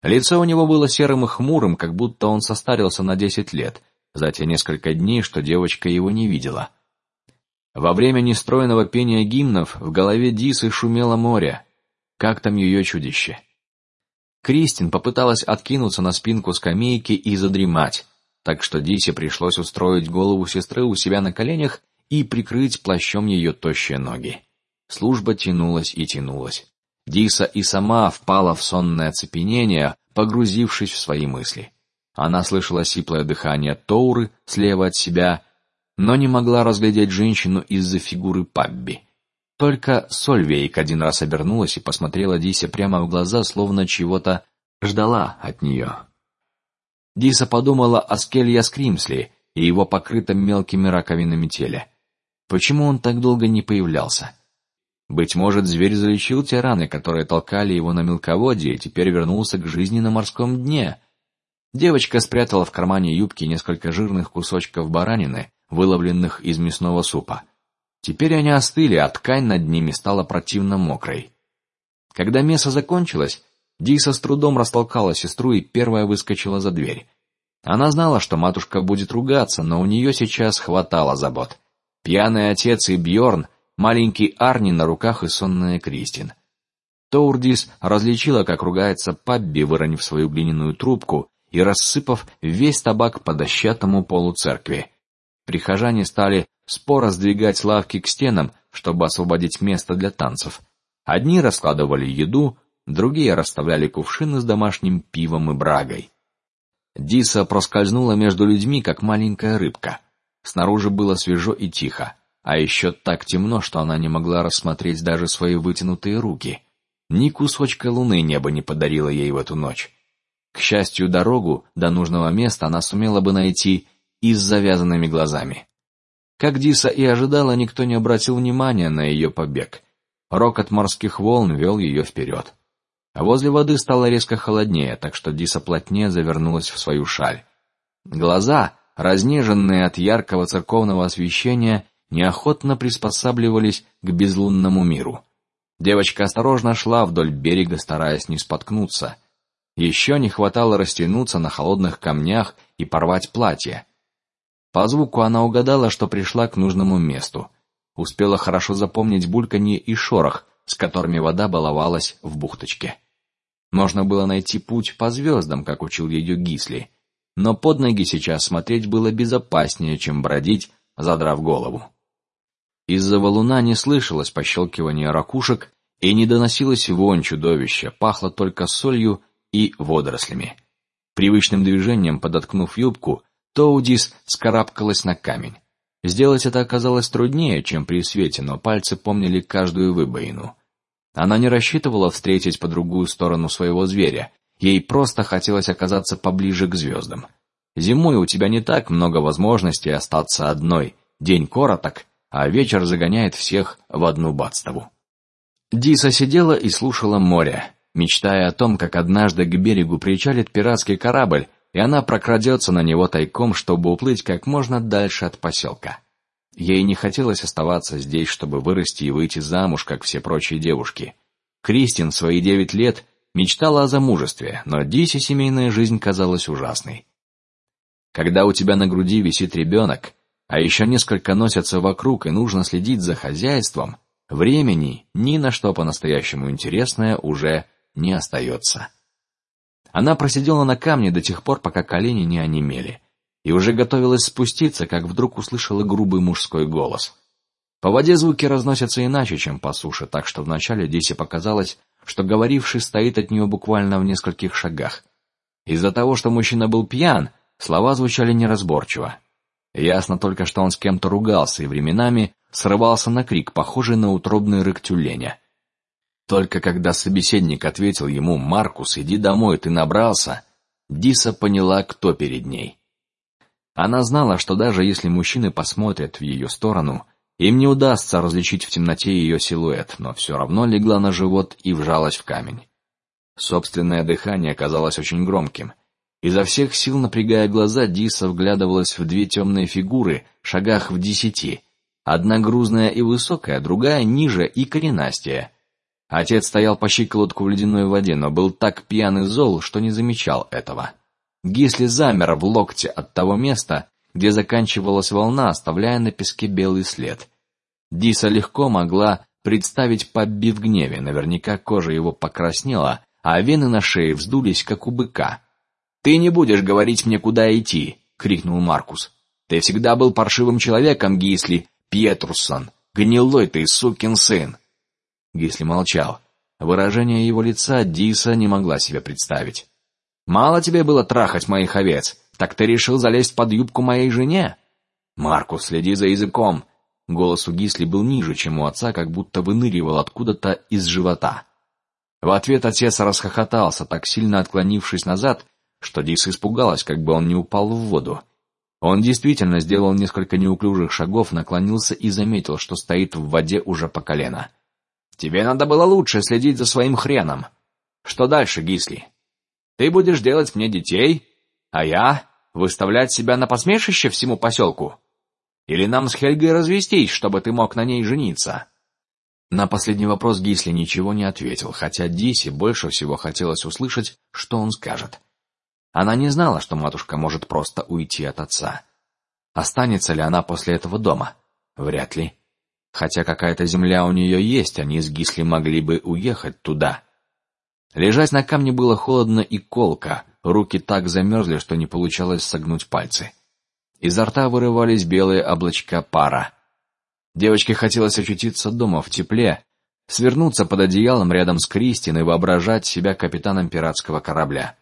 Лицо у него было серым и хмурым, как будто он состарился на десять лет за те несколько дней, что девочка его не видела. Во время нестройного пения гимнов в голове Дисы шумело море. Как там ее чудище? Кристин попыталась откинуться на спинку скамейки и задремать, так что Дисе пришлось устроить голову сестры у себя на коленях и прикрыть плащом ее тощие ноги. Служба тянулась и тянулась. Диса и сама впала в сонное оцепенение, погрузившись в свои мысли. Она слышала сиплое дыхание Тоуры слева от себя, но не могла разглядеть женщину из-за фигуры Пабби. Только Сольвейк один раз обернулась и посмотрела Дисе прямо в глаза, словно чего-то ждала от нее. Диса подумала о Скелья Скримсли и его покрытом мелкими раковинами теле. Почему он так долго не появлялся? Быть может, зверь залечил те раны, которые толкали его на мелководье, и теперь вернулся к жизни на морском дне. Девочка спрятала в кармане юбки несколько жирных кусочков баранины, выловленных из мясного супа. Теперь они остыли, а ткань над ними стала противно мокрой. Когда мясо закончилось, Диса с трудом растолкала сестру и первая выскочила за дверь. Она знала, что матушка будет ругаться, но у нее сейчас хватало забот. Пьяный отец и Бьорн, маленький Арни на руках и сонная Кристин. Тоурдис различила, как ругается Пабби, выронив свою глиняную трубку, и рассыпав весь табак по дощатому полу церкви. Прихожане стали споро сдвигать лавки к стенам, чтобы освободить место для танцев. Одни раскладывали еду, другие расставляли кувшины с домашним пивом и брагой. Диса проскользнула между людьми, как маленькая рыбка. Снаружи было свежо и тихо, а еще так темно, что она не могла рассмотреть даже свои вытянутые руки. Ни кусочка луны небо не подарило ей в эту ночь. К счастью, дорогу до нужного места она сумела бы найти и с завязанными глазами. Как Диса и ожидала, никто не обратил внимания на ее побег. Рокот морских волн вел ее вперед. А возле воды стало резко холоднее, так что Диса плотнее завернулась в свою шаль. Глаза, разнеженные от яркого церковного освещения, неохотно приспосабливались к безлунному миру. Девочка осторожно шла вдоль берега, стараясь не споткнуться. Еще не хватало растянуться на холодных камнях и порвать платье. По звуку она угадала, что пришла к нужному месту. Успела хорошо запомнить бульканье и шорох, с которыми вода баловалась в бухточке. Можно было найти путь по звездам, как учил ее Гисли, но под ноги сейчас смотреть было безопаснее, чем бродить, задрав голову. Из-за валуна не слышалось пощелкивания ракушек и не доносилось вонь чудовища, пахло только солью и водорослями. Привычным движением, подоткнув юбку, Тоудис скарабкалась на камень. Сделать это оказалось труднее, чем при свете, но пальцы помнили каждую выбоину. Она не рассчитывала встретить по другую сторону своего зверя. Ей просто хотелось оказаться поближе к звездам. Зимой у тебя не так много возможностей остаться одной. День короток, а вечер загоняет всех в одну бадству. Диса сидела и слушала море, мечтая о том, как однажды к берегу причалит пиратский корабль, и она прокрадется на него тайком, чтобы уплыть как можно дальше от поселка. Ей не хотелось оставаться здесь, чтобы вырасти и выйти замуж, как все прочие девушки. Кристин свои девять лет мечтала о замужестве, но Дисе семейная жизнь казалась ужасной. Когда у тебя на груди висит ребенок, а еще несколько носятся вокруг и нужно следить за хозяйством, времени ни на что по-настоящему интересное уже не остается. Она просидела на камне до тех пор, пока колени не онемели, и уже готовилась спуститься, как вдруг услышала грубый мужской голос. По воде звуки разносятся иначе, чем по суше, так что вначале Дисе показалось, что говоривший стоит от нее буквально в нескольких шагах. Из-за того, что мужчина был пьян, слова звучали неразборчиво. Ясно только, что он с кем-то ругался и временами срывался на крик, похожий на утробный рык тюленя. Только когда собеседник ответил ему: "Маркус, иди домой, ты набрался", Диса поняла, кто перед ней. Она знала, что даже если мужчины посмотрят в ее сторону, им не удастся различить в темноте ее силуэт, но все равно легла на живот и вжалась в камень. Собственное дыхание казалось очень громким. Изо всех сил напрягая глаза, Диса вглядывалась в две темные фигуры, шагах в десяти. Одна грузная и высокая, другая ниже и коренастая. Отец стоял по щиколотку в ледяной воде, но был так пьян и зол, что не замечал этого. Гисли замер в локте от того места, где заканчивалась волна, оставляя на песке белый след. Диса легко могла представить Пабби в гневе, наверняка кожа его покраснела, а вены на шее вздулись, как у быка. Ты не будешь говорить мне, куда идти, крикнул Маркус. Ты всегда был паршивым человеком, Гисли Петруссон, гнилой ты сукин сын. Гисли молчал. Выражение его лица Диса не могла себе представить. Мало тебе было трахать моих овец, так ты решил залезть под юбку моей жене? Маркус, следи за языком. Голос у Гисли был ниже, чем у отца, как будто выныривал откуда-то из живота. В ответ отец расхохотался, так сильно отклонившись назад, что Диса испугалась, как бы он не упал в воду. Он действительно сделал несколько неуклюжих шагов, наклонился и заметил, что стоит в воде уже по колено. Тебе надо было лучше следить за своим хреном. Что дальше, Гисли? Ты будешь делать мне детей, а я выставлять себя на посмешище всему поселку? Или нам с Хельгой развестись, чтобы ты мог на ней жениться? На последний вопрос Гисли ничего не ответил, хотя Дисе больше всего хотелось услышать, что он скажет. Она не знала, что матушка может просто уйти от отца. Останется ли она после этого дома? Вряд ли. Хотя какая-то земля у нее есть, они с Гисли могли бы уехать туда. Лежать на камне было холодно и колко, руки так замерзли, что не получалось согнуть пальцы. Изо рта вырывались белые облачка пара. Девочке хотелось очутиться дома в тепле, свернуться под одеялом рядом с Кристин и воображать себя капитаном пиратского корабля.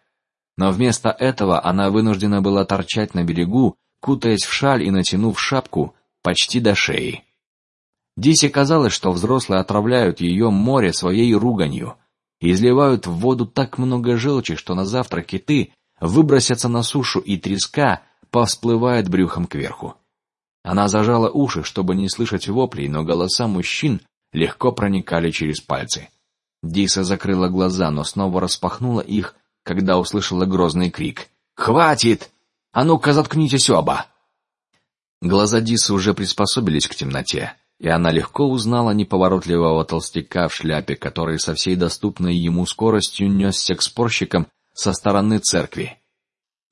Но вместо этого она вынуждена была торчать на берегу, кутаясь в шаль и натянув шапку почти до шеи. Дисе казалось, что взрослые отравляют ее море своей руганью и изливают в воду так много желчи, что на завтра киты выбросятся на сушу и треска повсплывает брюхом кверху. Она зажала уши, чтобы не слышать воплей, но голоса мужчин легко проникали через пальцы. Диса закрыла глаза, но снова распахнула их, когда услышала грозный крик: "Хватит! А ну-ка заткнитесь оба!" Глаза Дисы уже приспособились к темноте и она легко узнала неповоротливого толстяка в шляпе, который со всей доступной ему скоростью несся к спорщикам со стороны церкви.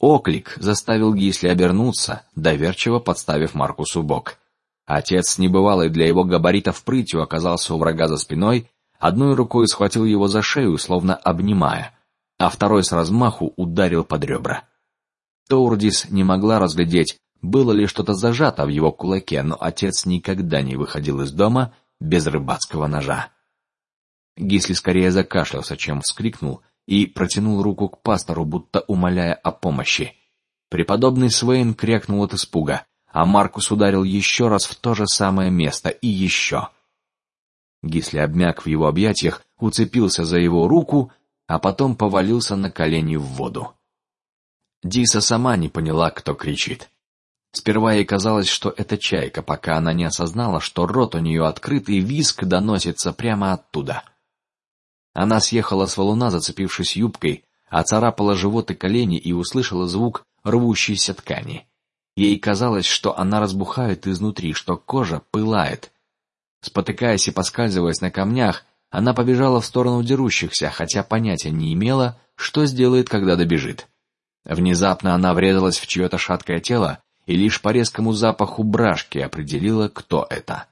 Оклик заставил Гисли обернуться, доверчиво подставив Маркусу бок. Отец с небывалой для его габаритов прытью оказался у врага за спиной, одной рукой схватил его за шею, словно обнимая, а второй с размаху ударил под ребра. Тоурдис не могла разглядеть, было ли что-то зажато в его кулаке, но отец никогда не выходил из дома без рыбацкого ножа. Гисли скорее закашлялся, чем вскрикнул, и протянул руку к пастору, будто умоляя о помощи. Преподобный Свейн крякнул от испуга, а Маркус ударил еще раз в то же самое место и еще. Гисли обмяк в его объятиях, уцепился за его руку, а потом повалился на колени в воду. Диса сама не поняла, кто кричит. Сперва ей казалось, что это чайка, пока она не осознала, что рот у нее открыт и виск доносится прямо оттуда. Она съехала с валуна, зацепившись юбкой, оцарапала живот и колени и услышала звук рвущейся ткани. Ей казалось, что она разбухает изнутри, что кожа пылает. Спотыкаясь и поскальзываясь на камнях, она побежала в сторону дерущихся, хотя понятия не имела, что сделает, когда добежит. Внезапно она врезалась в чье-то шаткое тело и лишь по резкому запаху брашки определила, кто это.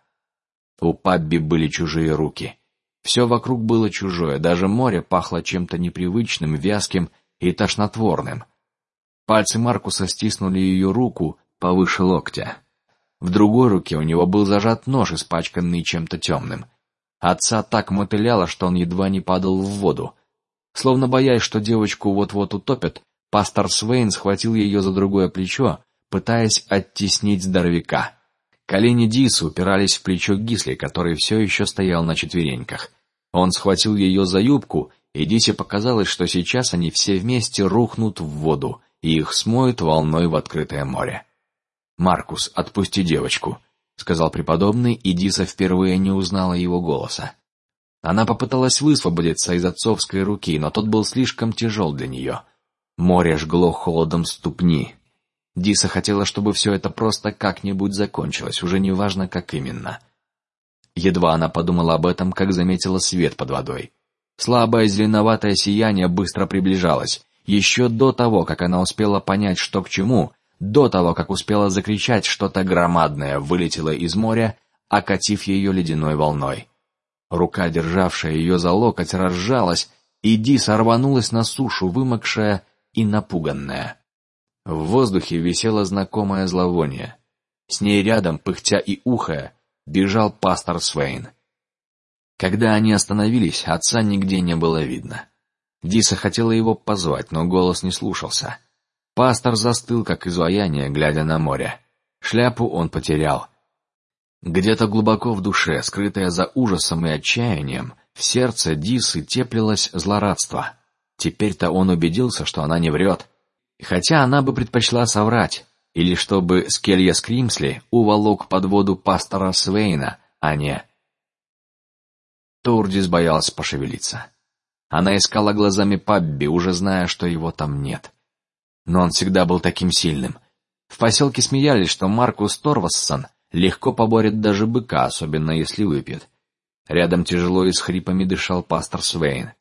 У Пабби были чужие руки. Все вокруг было чужое, даже море пахло чем-то непривычным, вязким и тошнотворным. Пальцы Маркуса стиснули ее руку повыше локтя. В другой руке у него был зажат нож, испачканный чем-то темным. Отца так мотыляло, что он едва не падал в воду. Словно боясь, что девочку вот-вот утопят, пастор Свейн схватил ее за другое плечо пытаясь оттеснить здоровяка. Колени Дисы упирались в плечо Гисли, который все еще стоял на четвереньках. Он схватил ее за юбку, и Дисе показалось, что сейчас они все вместе рухнут в воду и их смоет волной в открытое море. Маркус, отпусти девочку, сказал преподобный, и Диса впервые не узнала его голоса. Она попыталась высвободиться из отцовской руки, но тот был слишком тяжел для нее. Море жгло холодом ступни, Диса хотела, чтобы все это просто как-нибудь закончилось, уже не важно, как именно. Едва она подумала об этом, как заметила свет под водой. Слабое зеленоватое сияние быстро приближалось. Еще до того, как она успела понять, что к чему, до того, как успела закричать, что-то громадное вылетело из моря, окатив ее ледяной волной. Рука, державшая ее за локоть, разжалась, и Диса рванулась на сушу, вымокшая и напуганная. В воздухе висело знакомое зловоние. С ней рядом, пыхтя и ухая, бежал пастор Свейн. Когда они остановились, отца нигде не было видно. Диса хотела его позвать, но голос не слушался. Пастор застыл, как изваяние, глядя на море. Шляпу он потерял. Где-то глубоко в душе, скрытое за ужасом и отчаянием, в сердце Дисы теплилось злорадство. Теперь-то он убедился, что она не врет, хотя она бы предпочла соврать, или чтобы Скелья Скримсли уволок под воду пастора Свейна, а не. Турдис боялась пошевелиться. Она искала глазами Пабби, уже зная, что его там нет. Но он всегда был таким сильным. В поселке смеялись, что Маркус Торвассон легко поборет даже быка, особенно если выпьет. Рядом тяжело и с хрипами дышал пастор Свейн.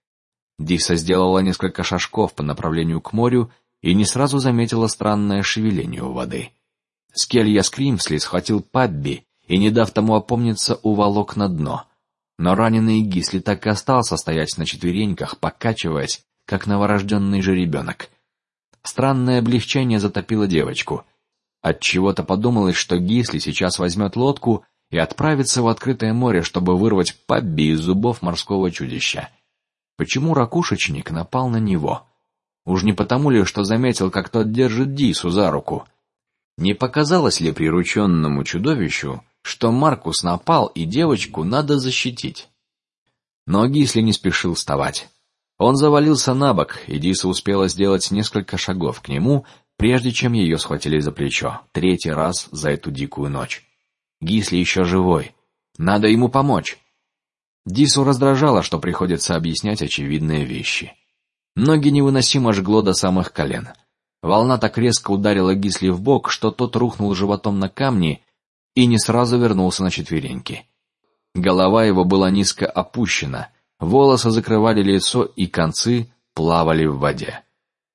Диса сделала несколько шажков по направлению к морю и не сразу заметила странное шевеление у воды. Скелья Скримсли схватил Пабби и, не дав тому опомниться, уволок на дно. Но раненый Гисли так и остался стоять на четвереньках, покачиваясь, как новорожденный жеребенок. Странное облегчение затопило девочку. От чего-то подумалось, что Гисли сейчас возьмет лодку и отправится в открытое море, чтобы вырвать Пабби из зубов морского чудища. Почему ракушечник напал на него? Уж не потому ли, что заметил, как тот держит Дису за руку? Не показалось ли прирученному чудовищу, что Маркус напал и девочку надо защитить? Но Гисли не спешил вставать. Он завалился на бок, и Диса успела сделать несколько шагов к нему, прежде чем ее схватили за плечо. Третий раз за эту дикую ночь. Гисли еще живой. Надо ему помочь. Дису раздражало, что приходится объяснять очевидные вещи. Ноги невыносимо жгло до самых колен. Волна так резко ударила Гисли в бок, что тот рухнул животом на камни и не сразу вернулся на четвереньки. Голова его была низко опущена, волосы закрывали лицо и концы плавали в воде.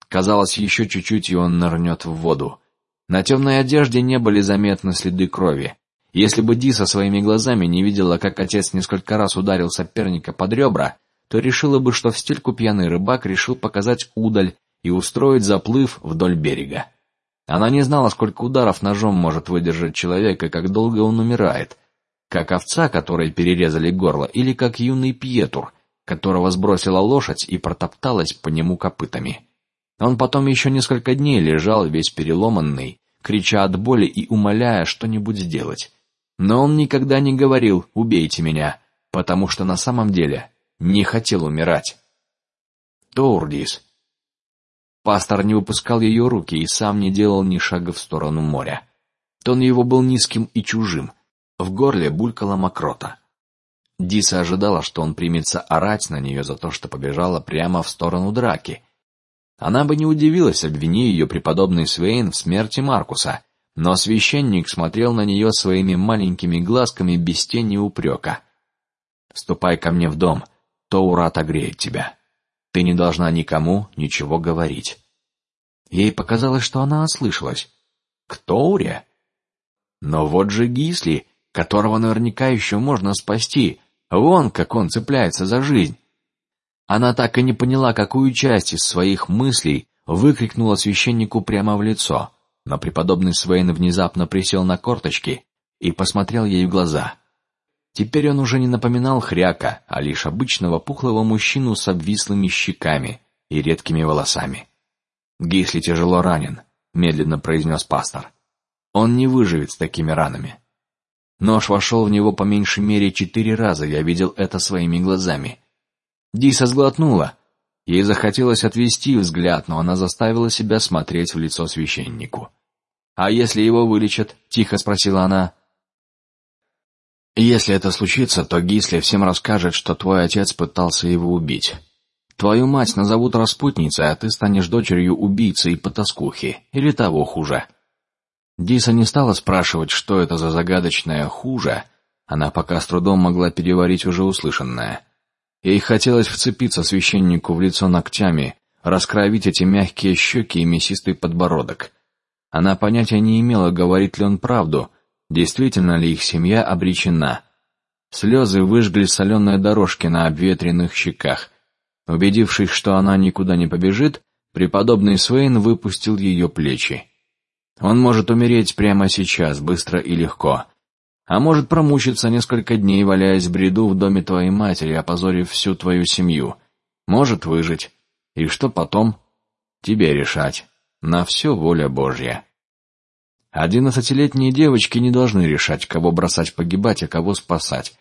Казалось, еще чуть-чуть и он нырнет в воду. На темной одежде не были заметны следы крови. Если бы Ди со своими глазами не видела, как отец несколько раз ударил соперника под ребра, то решила бы, что в стельку пьяный рыбак решил показать удаль и устроить заплыв вдоль берега. Она не знала, сколько ударов ножом может выдержать человек и как долго он умирает, как овца, которой перерезали горло, или как юный Пьетур, которого сбросила лошадь и протопталась по нему копытами. Он потом еще несколько дней лежал весь переломанный, крича от боли и умоляя что-нибудь сделать. Но он никогда не говорил: "Убейте меня", потому что на самом деле не хотел умирать. Тордис. Пастор не выпускал ее руки и сам не делал ни шага в сторону моря. Тон его был низким и чужим. В горле булькала мокрота. Диса ожидала, что он примется орать на нее за то, что побежала прямо в сторону драки. Она бы не удивилась, обвини ее преподобный Свейн в смерти Маркуса, но священник смотрел на нее своими маленькими глазками без тени упрека. Ступай ко мне в дом, Тоура отогреет тебя. Ты не должна никому ничего говорить. Ей показалось, что она ослышалась. К Тоуре? Но вот же Гисли, которого наверняка еще можно спасти. Вон как он цепляется за жизнь. Она так и не поняла, какую часть из своих мыслей выкрикнула священнику прямо в лицо. Но преподобный Свейн внезапно присел на корточки и посмотрел ей в глаза. Теперь он уже не напоминал хряка, а лишь обычного пухлого мужчину с обвислыми щеками и редкими волосами. Гисли тяжело ранен, медленно произнес пастор. Он не выживет с такими ранами. Нож вошел в него по меньшей мере четыре раза, я видел это своими глазами. Диса сглотнула. Ей захотелось отвести взгляд, но она заставила себя смотреть в лицо священнику. А если его вылечат? Тихо спросила она. Если это случится, то Гисли всем расскажет, что твой отец пытался его убить. Твою мать назовут распутницей, а ты станешь дочерью убийцы и потаскухи, или того хуже. Диса не стала спрашивать, что это за загадочное хуже. Она пока с трудом могла переварить уже услышанное. Ей хотелось вцепиться священнику в лицо ногтями, раскровить эти мягкие щеки и мясистый подбородок. Она понятия не имела, говорит ли он правду, действительно ли их семья обречена. Слезы выжгли соленые дорожки на обветренных щеках. Убедившись, что она никуда не побежит, преподобный Свейн выпустил ее плечи. Он может умереть прямо сейчас, быстро и легко, а может промучиться несколько дней, валяясь бреду в доме твоей матери, опозорив всю твою семью. Может выжить. И что потом? Тебе решать. На все воля Божья. Одиннадцатилетние девочки не должны решать, кого бросать погибать, а кого спасать.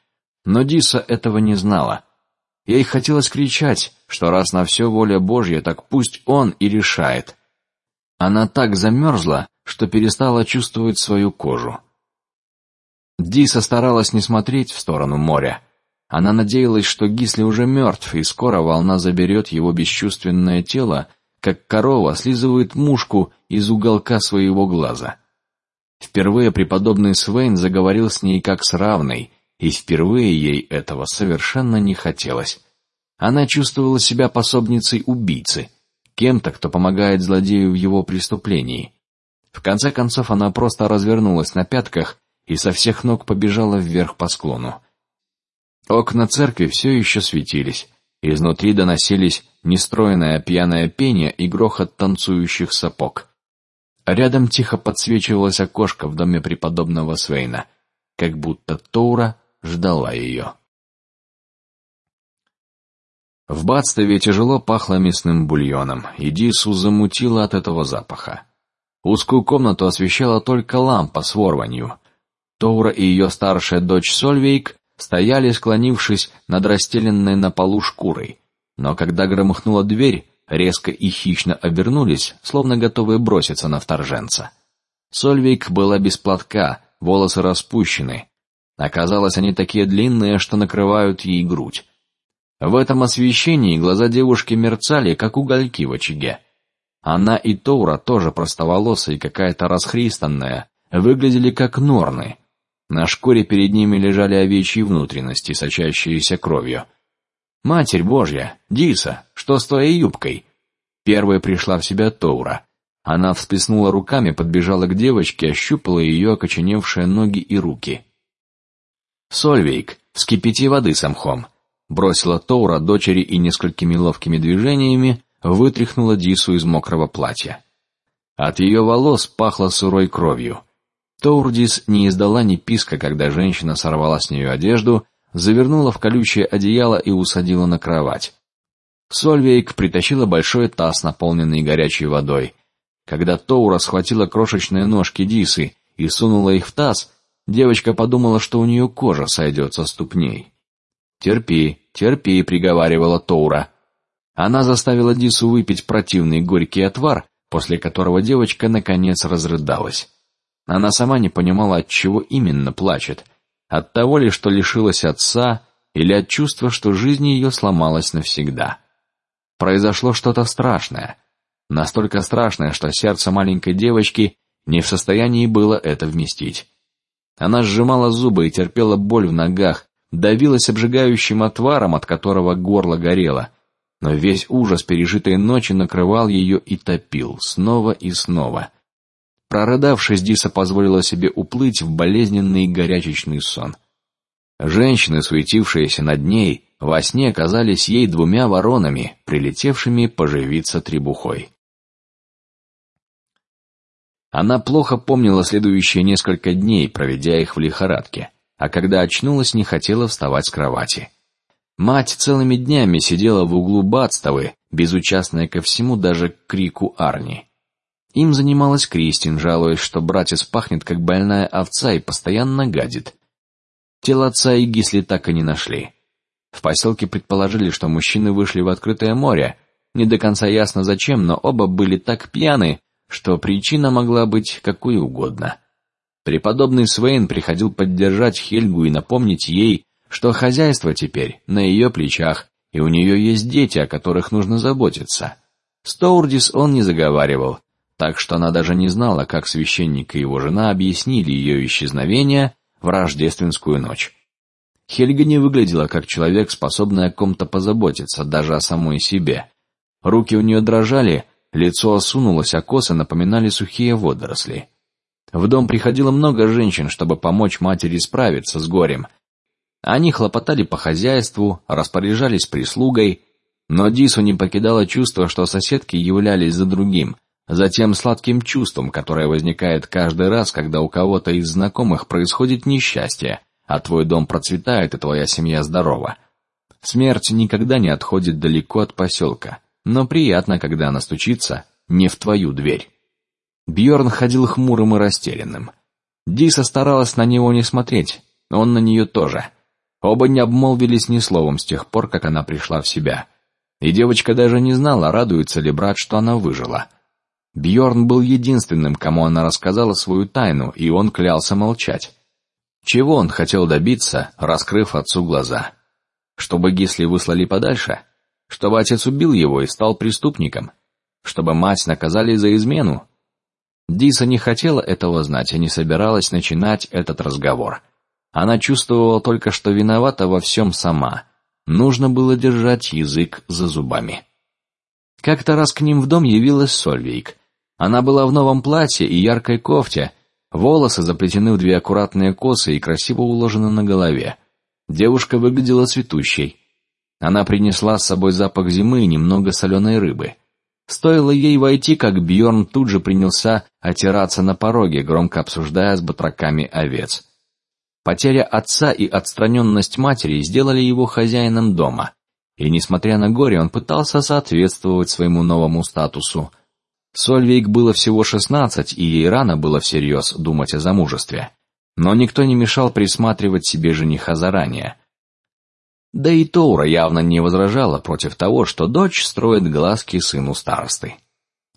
Но Диса этого не знала. Ей хотелось кричать, что раз на все воля Божья, так пусть Он и решает. Она так замерзла, что перестала чувствовать свою кожу. Диса старалась не смотреть в сторону моря. Она надеялась, что Гисли уже мертв, и скоро волна заберет его бесчувственное тело, как корова слизывает мушку из уголка своего глаза. Впервые преподобный Свейн заговорил с ней как с равной, и впервые ей этого совершенно не хотелось. Она чувствовала себя пособницей убийцы, кем-то, кто помогает злодею в его преступлении. В конце концов, она просто развернулась на пятках и со всех ног побежала вверх по склону. Окна церкви все еще светились, изнутри доносились нестроенное пьяное пение и грохот танцующих сапог. Рядом тихо подсвечивалось окошко в доме преподобного Свейна, как будто Тоура ждала ее. В Бадстове тяжело пахло мясным бульоном, и Дису замутило от этого запаха. Узкую комнату освещала только лампа с ворванью. Тоура и ее старшая дочь Сольвейк стояли, склонившись над расстеленной на полу шкурой. Но когда громыхнула дверь, резко и хищно обернулись, словно готовые броситься на вторженца. Сольвейк была без платка, волосы распущены. Оказалось, они такие длинные, что накрывают ей грудь. В этом освещении глаза девушки мерцали, как угольки в очаге. Она и Тоура тоже простоволосая и какая-то расхристанная, выглядели как норны. На шкуре перед ними лежали овечьи внутренности, сочащиеся кровью. Матерь Божья, Диса, что с твоей юбкой? Первая пришла в себя Тоура. Она всплеснула руками, подбежала к девочке, ощупала ее окоченевшие ноги и руки. Сольвейк, вскипяти воды с. Бросила Тоура дочери и несколькими ловкими движениями вытряхнула Дису из мокрого платья. От ее волос пахло сырой кровью. Тоурдис не издала ни писка, когда женщина сорвала с нее одежду, завернула в колючее одеяло и усадила на кровать. Сольвейк притащила большой таз, наполненный горячей водой. Когда Тоура схватила крошечные ножки Дисы и сунула их в таз, девочка подумала, что у нее кожа сойдет со ступней. Терпи, терпи, приговаривала Тоура. Она заставила Дису выпить противный горький отвар, после которого девочка наконец разрыдалась. Она сама не понимала, от чего именно плачет, от того ли, что лишилась отца, или от чувства, что жизнь ее сломалась навсегда. Произошло что-то страшное, настолько страшное, что сердце маленькой девочки не в состоянии было это вместить. Она сжимала зубы и терпела боль в ногах, давилась обжигающим отваром, от которого горло горело, но весь ужас пережитой ночи накрывал ее и топил снова и снова. Прорыдавшись, Диса позволила себе уплыть в болезненный горячечный сон. Женщины, суетившиеся над ней, во сне казались ей двумя воронами, прилетевшими поживиться требухой. Она плохо помнила следующие несколько дней, проведя их в лихорадке, а когда очнулась, не хотела вставать с кровати. Мать целыми днями сидела в углу Бадстовы, безучастная ко всему, даже к крику Арни. Им занималась Кристин, жалуясь, что братец пахнет как больная овца и постоянно гадит. Тело отца и Гисли так и не нашли. В поселке предположили, что мужчины вышли в открытое море. Не до конца ясно зачем, но оба были так пьяны, что причина могла быть какой угодно. Преподобный Свейн приходил поддержать Хельгу и напомнить ей, что хозяйство теперь на ее плечах, и у нее есть дети, о которых нужно заботиться. Стоурдис он не заговаривал, так что она даже не знала, как священник и его жена объяснили ее исчезновение в рождественскую ночь. Хельга не выглядела как человек, способный о ком-то позаботиться, даже о самой себе. Руки у нее дрожали, лицо осунулось, а косы напоминали сухие водоросли. В дом приходило много женщин, чтобы помочь матери справиться с горем. Они хлопотали по хозяйству, распоряжались прислугой, но Дису не покидало чувство, что соседки являлись за другим, за тем сладким чувством, которое возникает каждый раз, когда у кого-то из знакомых происходит несчастье, а твой дом процветает и твоя семья здорова. Смерть никогда не отходит далеко от поселка, но приятно, когда она стучится не в твою дверь. Бьорн ходил хмурым и растерянным. Диса старалась на него не смотреть, он на нее тоже. Оба не обмолвились ни словом с тех пор, как она пришла в себя, и девочка даже не знала, радуется ли брат, что она выжила. Бьорн был единственным, кому она рассказала свою тайну, и он клялся молчать. Чего он хотел добиться, раскрыв отцу глаза? Чтобы Гисли выслали подальше? Чтобы отец убил его и стал преступником? Чтобы мать наказали за измену? Диса не хотела этого знать и не собиралась начинать этот разговор. Она чувствовала только, что виновата во всем сама. Нужно было держать язык за зубами. Как-то раз к ним в дом явилась Сольвейк. Она была в новом платье и яркой кофте, Волосы заплетены в две аккуратные косы и красиво уложены на голове. Девушка выглядела цветущей. Она принесла с собой запах зимы и немного соленой рыбы. Стоило ей войти, как Бьорн тут же принялся отираться на пороге, громко обсуждая с батраками овец. Потеря отца и отстраненность матери сделали его хозяином дома, и несмотря на горе, он пытался соответствовать своему новому статусу. Сольвейк было всего шестнадцать, и ей рано было всерьез думать о замужестве. Но никто не мешал присматривать себе жениха заранее. Да и Тоура явно не возражала против того, что дочь строит глазки сыну старосты.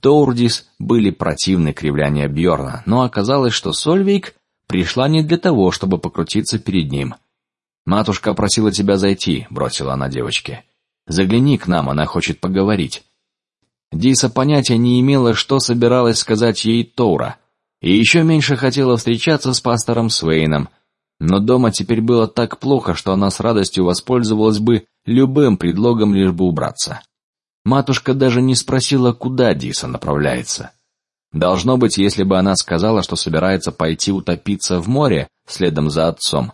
Тоурдис были противны кривляния Бьорна, но оказалось, что Сольвейк пришла не для того, чтобы покрутиться перед ним. Матушка просила тебя зайти, бросила она девочке. Загляни к нам, она хочет поговорить. Диса понятия не имела, что собиралась сказать ей Тора, и еще меньше хотела встречаться с пастором Свейном. Но дома теперь было так плохо, что она с радостью воспользовалась бы любым предлогом, лишь бы убраться. Матушка даже не спросила, куда Диса направляется. Должно быть, если бы она сказала, что собирается пойти утопиться в море следом за отцом,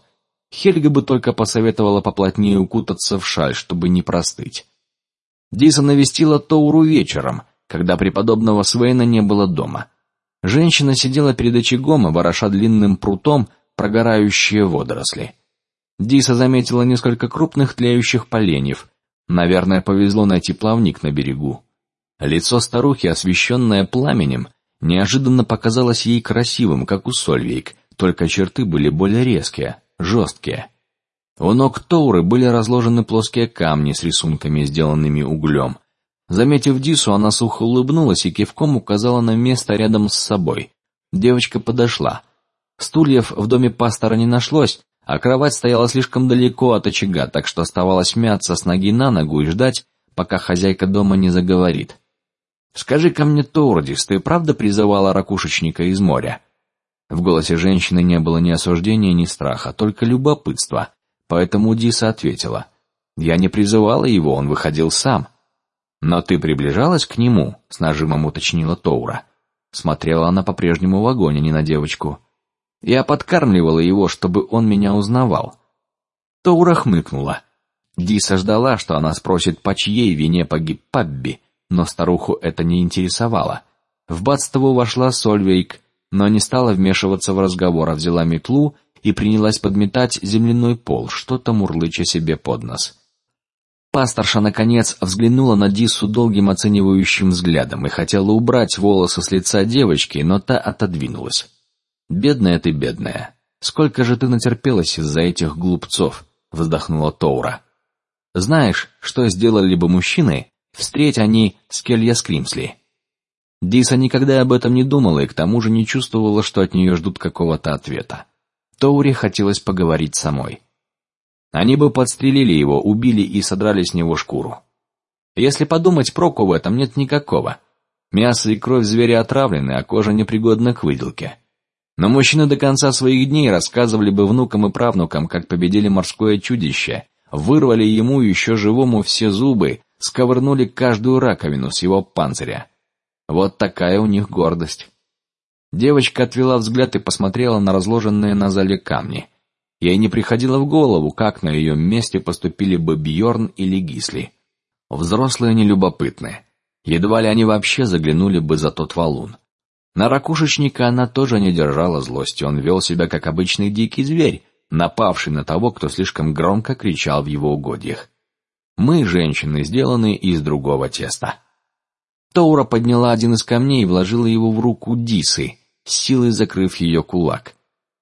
Хельга бы только посоветовала поплотнее укутаться в шаль, чтобы не простыть. Диса навестила Тоуру вечером, когда преподобного Свейна не было дома. Женщина сидела перед очагом, вороша длинным прутом прогорающие водоросли. Диса заметила несколько крупных тлеющих поленьев. Наверное, повезло найти плавник на берегу. Лицо старухи, освещенное пламенем, неожиданно показалось ей красивым, как у Сольвейк, только черты были более резкие, жесткие. У ног Тоуры были разложены плоские камни с рисунками, сделанными углем. Заметив Дису, она сухо улыбнулась и кивком указала на место рядом с собой. Девочка подошла. Стульев в доме пастора не нашлось, а кровать стояла слишком далеко от очага, так что оставалось мяться с ноги на ногу и ждать, пока хозяйка дома не заговорит. Скажи ко мне, Тордис, ты правда призывала ракушечника из моря? В голосе женщины не было ни осуждения, ни страха, только любопытство. Поэтому Диса ответила: "Я не призывала его, он выходил сам. Но ты приближалась к нему?" с нажимом уточнила Тоура. Смотрела она по-прежнему в огонь, а не на девочку. Я подкармливала его, чтобы он меня узнавал. Тоура хмыкнула. Диса ждала, что она спросит, по чьей вине погиб Пабби, но старуху это не интересовало. В бадство вошла Сольвейк, но не стала вмешиваться в разговор, а взяла метлу и принялась подметать земляной пол, что-то мурлыча себе под нос. Пасторша наконец взглянула на Дису долгим оценивающим взглядом и хотела убрать волосы с лица девочки, но та отодвинулась. Бедная ты, бедная. Сколько же ты натерпелась из-за этих глупцов? Вздохнула Тоура. Знаешь, что сделали бы мужчины, встреть они с Келья Скримсли? Диса никогда об этом не думала и к тому же не чувствовала, что от нее ждут какого-то ответа. Тоуре хотелось поговорить самой. Они бы подстрелили его, убили и содрали с него шкуру. Если подумать, проку в этом нет никакого. Мясо и кровь зверя отравлены, а кожа непригодна к выделке. Но мужчины до конца своих дней рассказывали бы внукам и правнукам, как победили морское чудище, вырвали ему еще живому все зубы, сковырнули каждую раковину с его панциря. Вот такая у них гордость. Девочка отвела взгляд и посмотрела на разложенные на зале камни. Ей не приходило в голову, как на ее месте поступили бы Бьорн или Гисли. Взрослые они любопытны. Едва ли они вообще заглянули бы за тот валун. На ракушечника она тоже не держала злости, он вел себя как обычный дикий зверь, напавший на того, кто слишком громко кричал в его угодьях. Мы, женщины, сделаны из другого теста. Тоура подняла один из камней и вложила его в руку Дисы, силой закрыв ее кулак.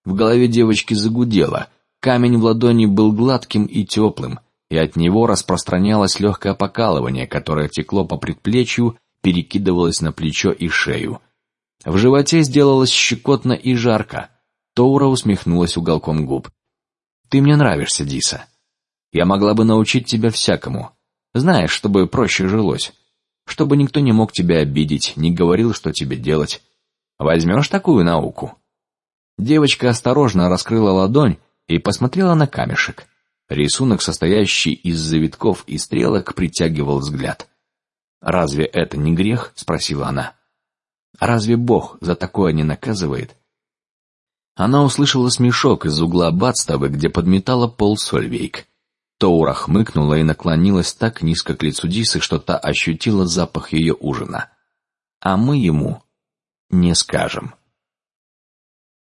В голове девочки загудело. Камень в ладони был гладким и теплым, и от него распространялось легкое покалывание, которое текло по предплечью, перекидывалось на плечо и шею. В животе сделалось щекотно и жарко. Тоура усмехнулась уголком губ. Ты мне нравишься, Диса. Я могла бы научить тебя всякому. Знаешь, чтобы проще жилось, чтобы никто не мог тебя обидеть, не говорил, что тебе делать. Возьмешь такую науку? Девочка осторожно раскрыла ладонь и посмотрела на камешек. Рисунок, состоящий из завитков и стрелок, притягивал взгляд. Разве это не грех? спросила она. Разве Бог за такое не наказывает? Она услышала смешок из угла Бадставы, где подметала пол Сольвейк. Тоура хмыкнула и наклонилась так низко к лицу Дисы, что та ощутила запах ее ужина. А мы ему не скажем.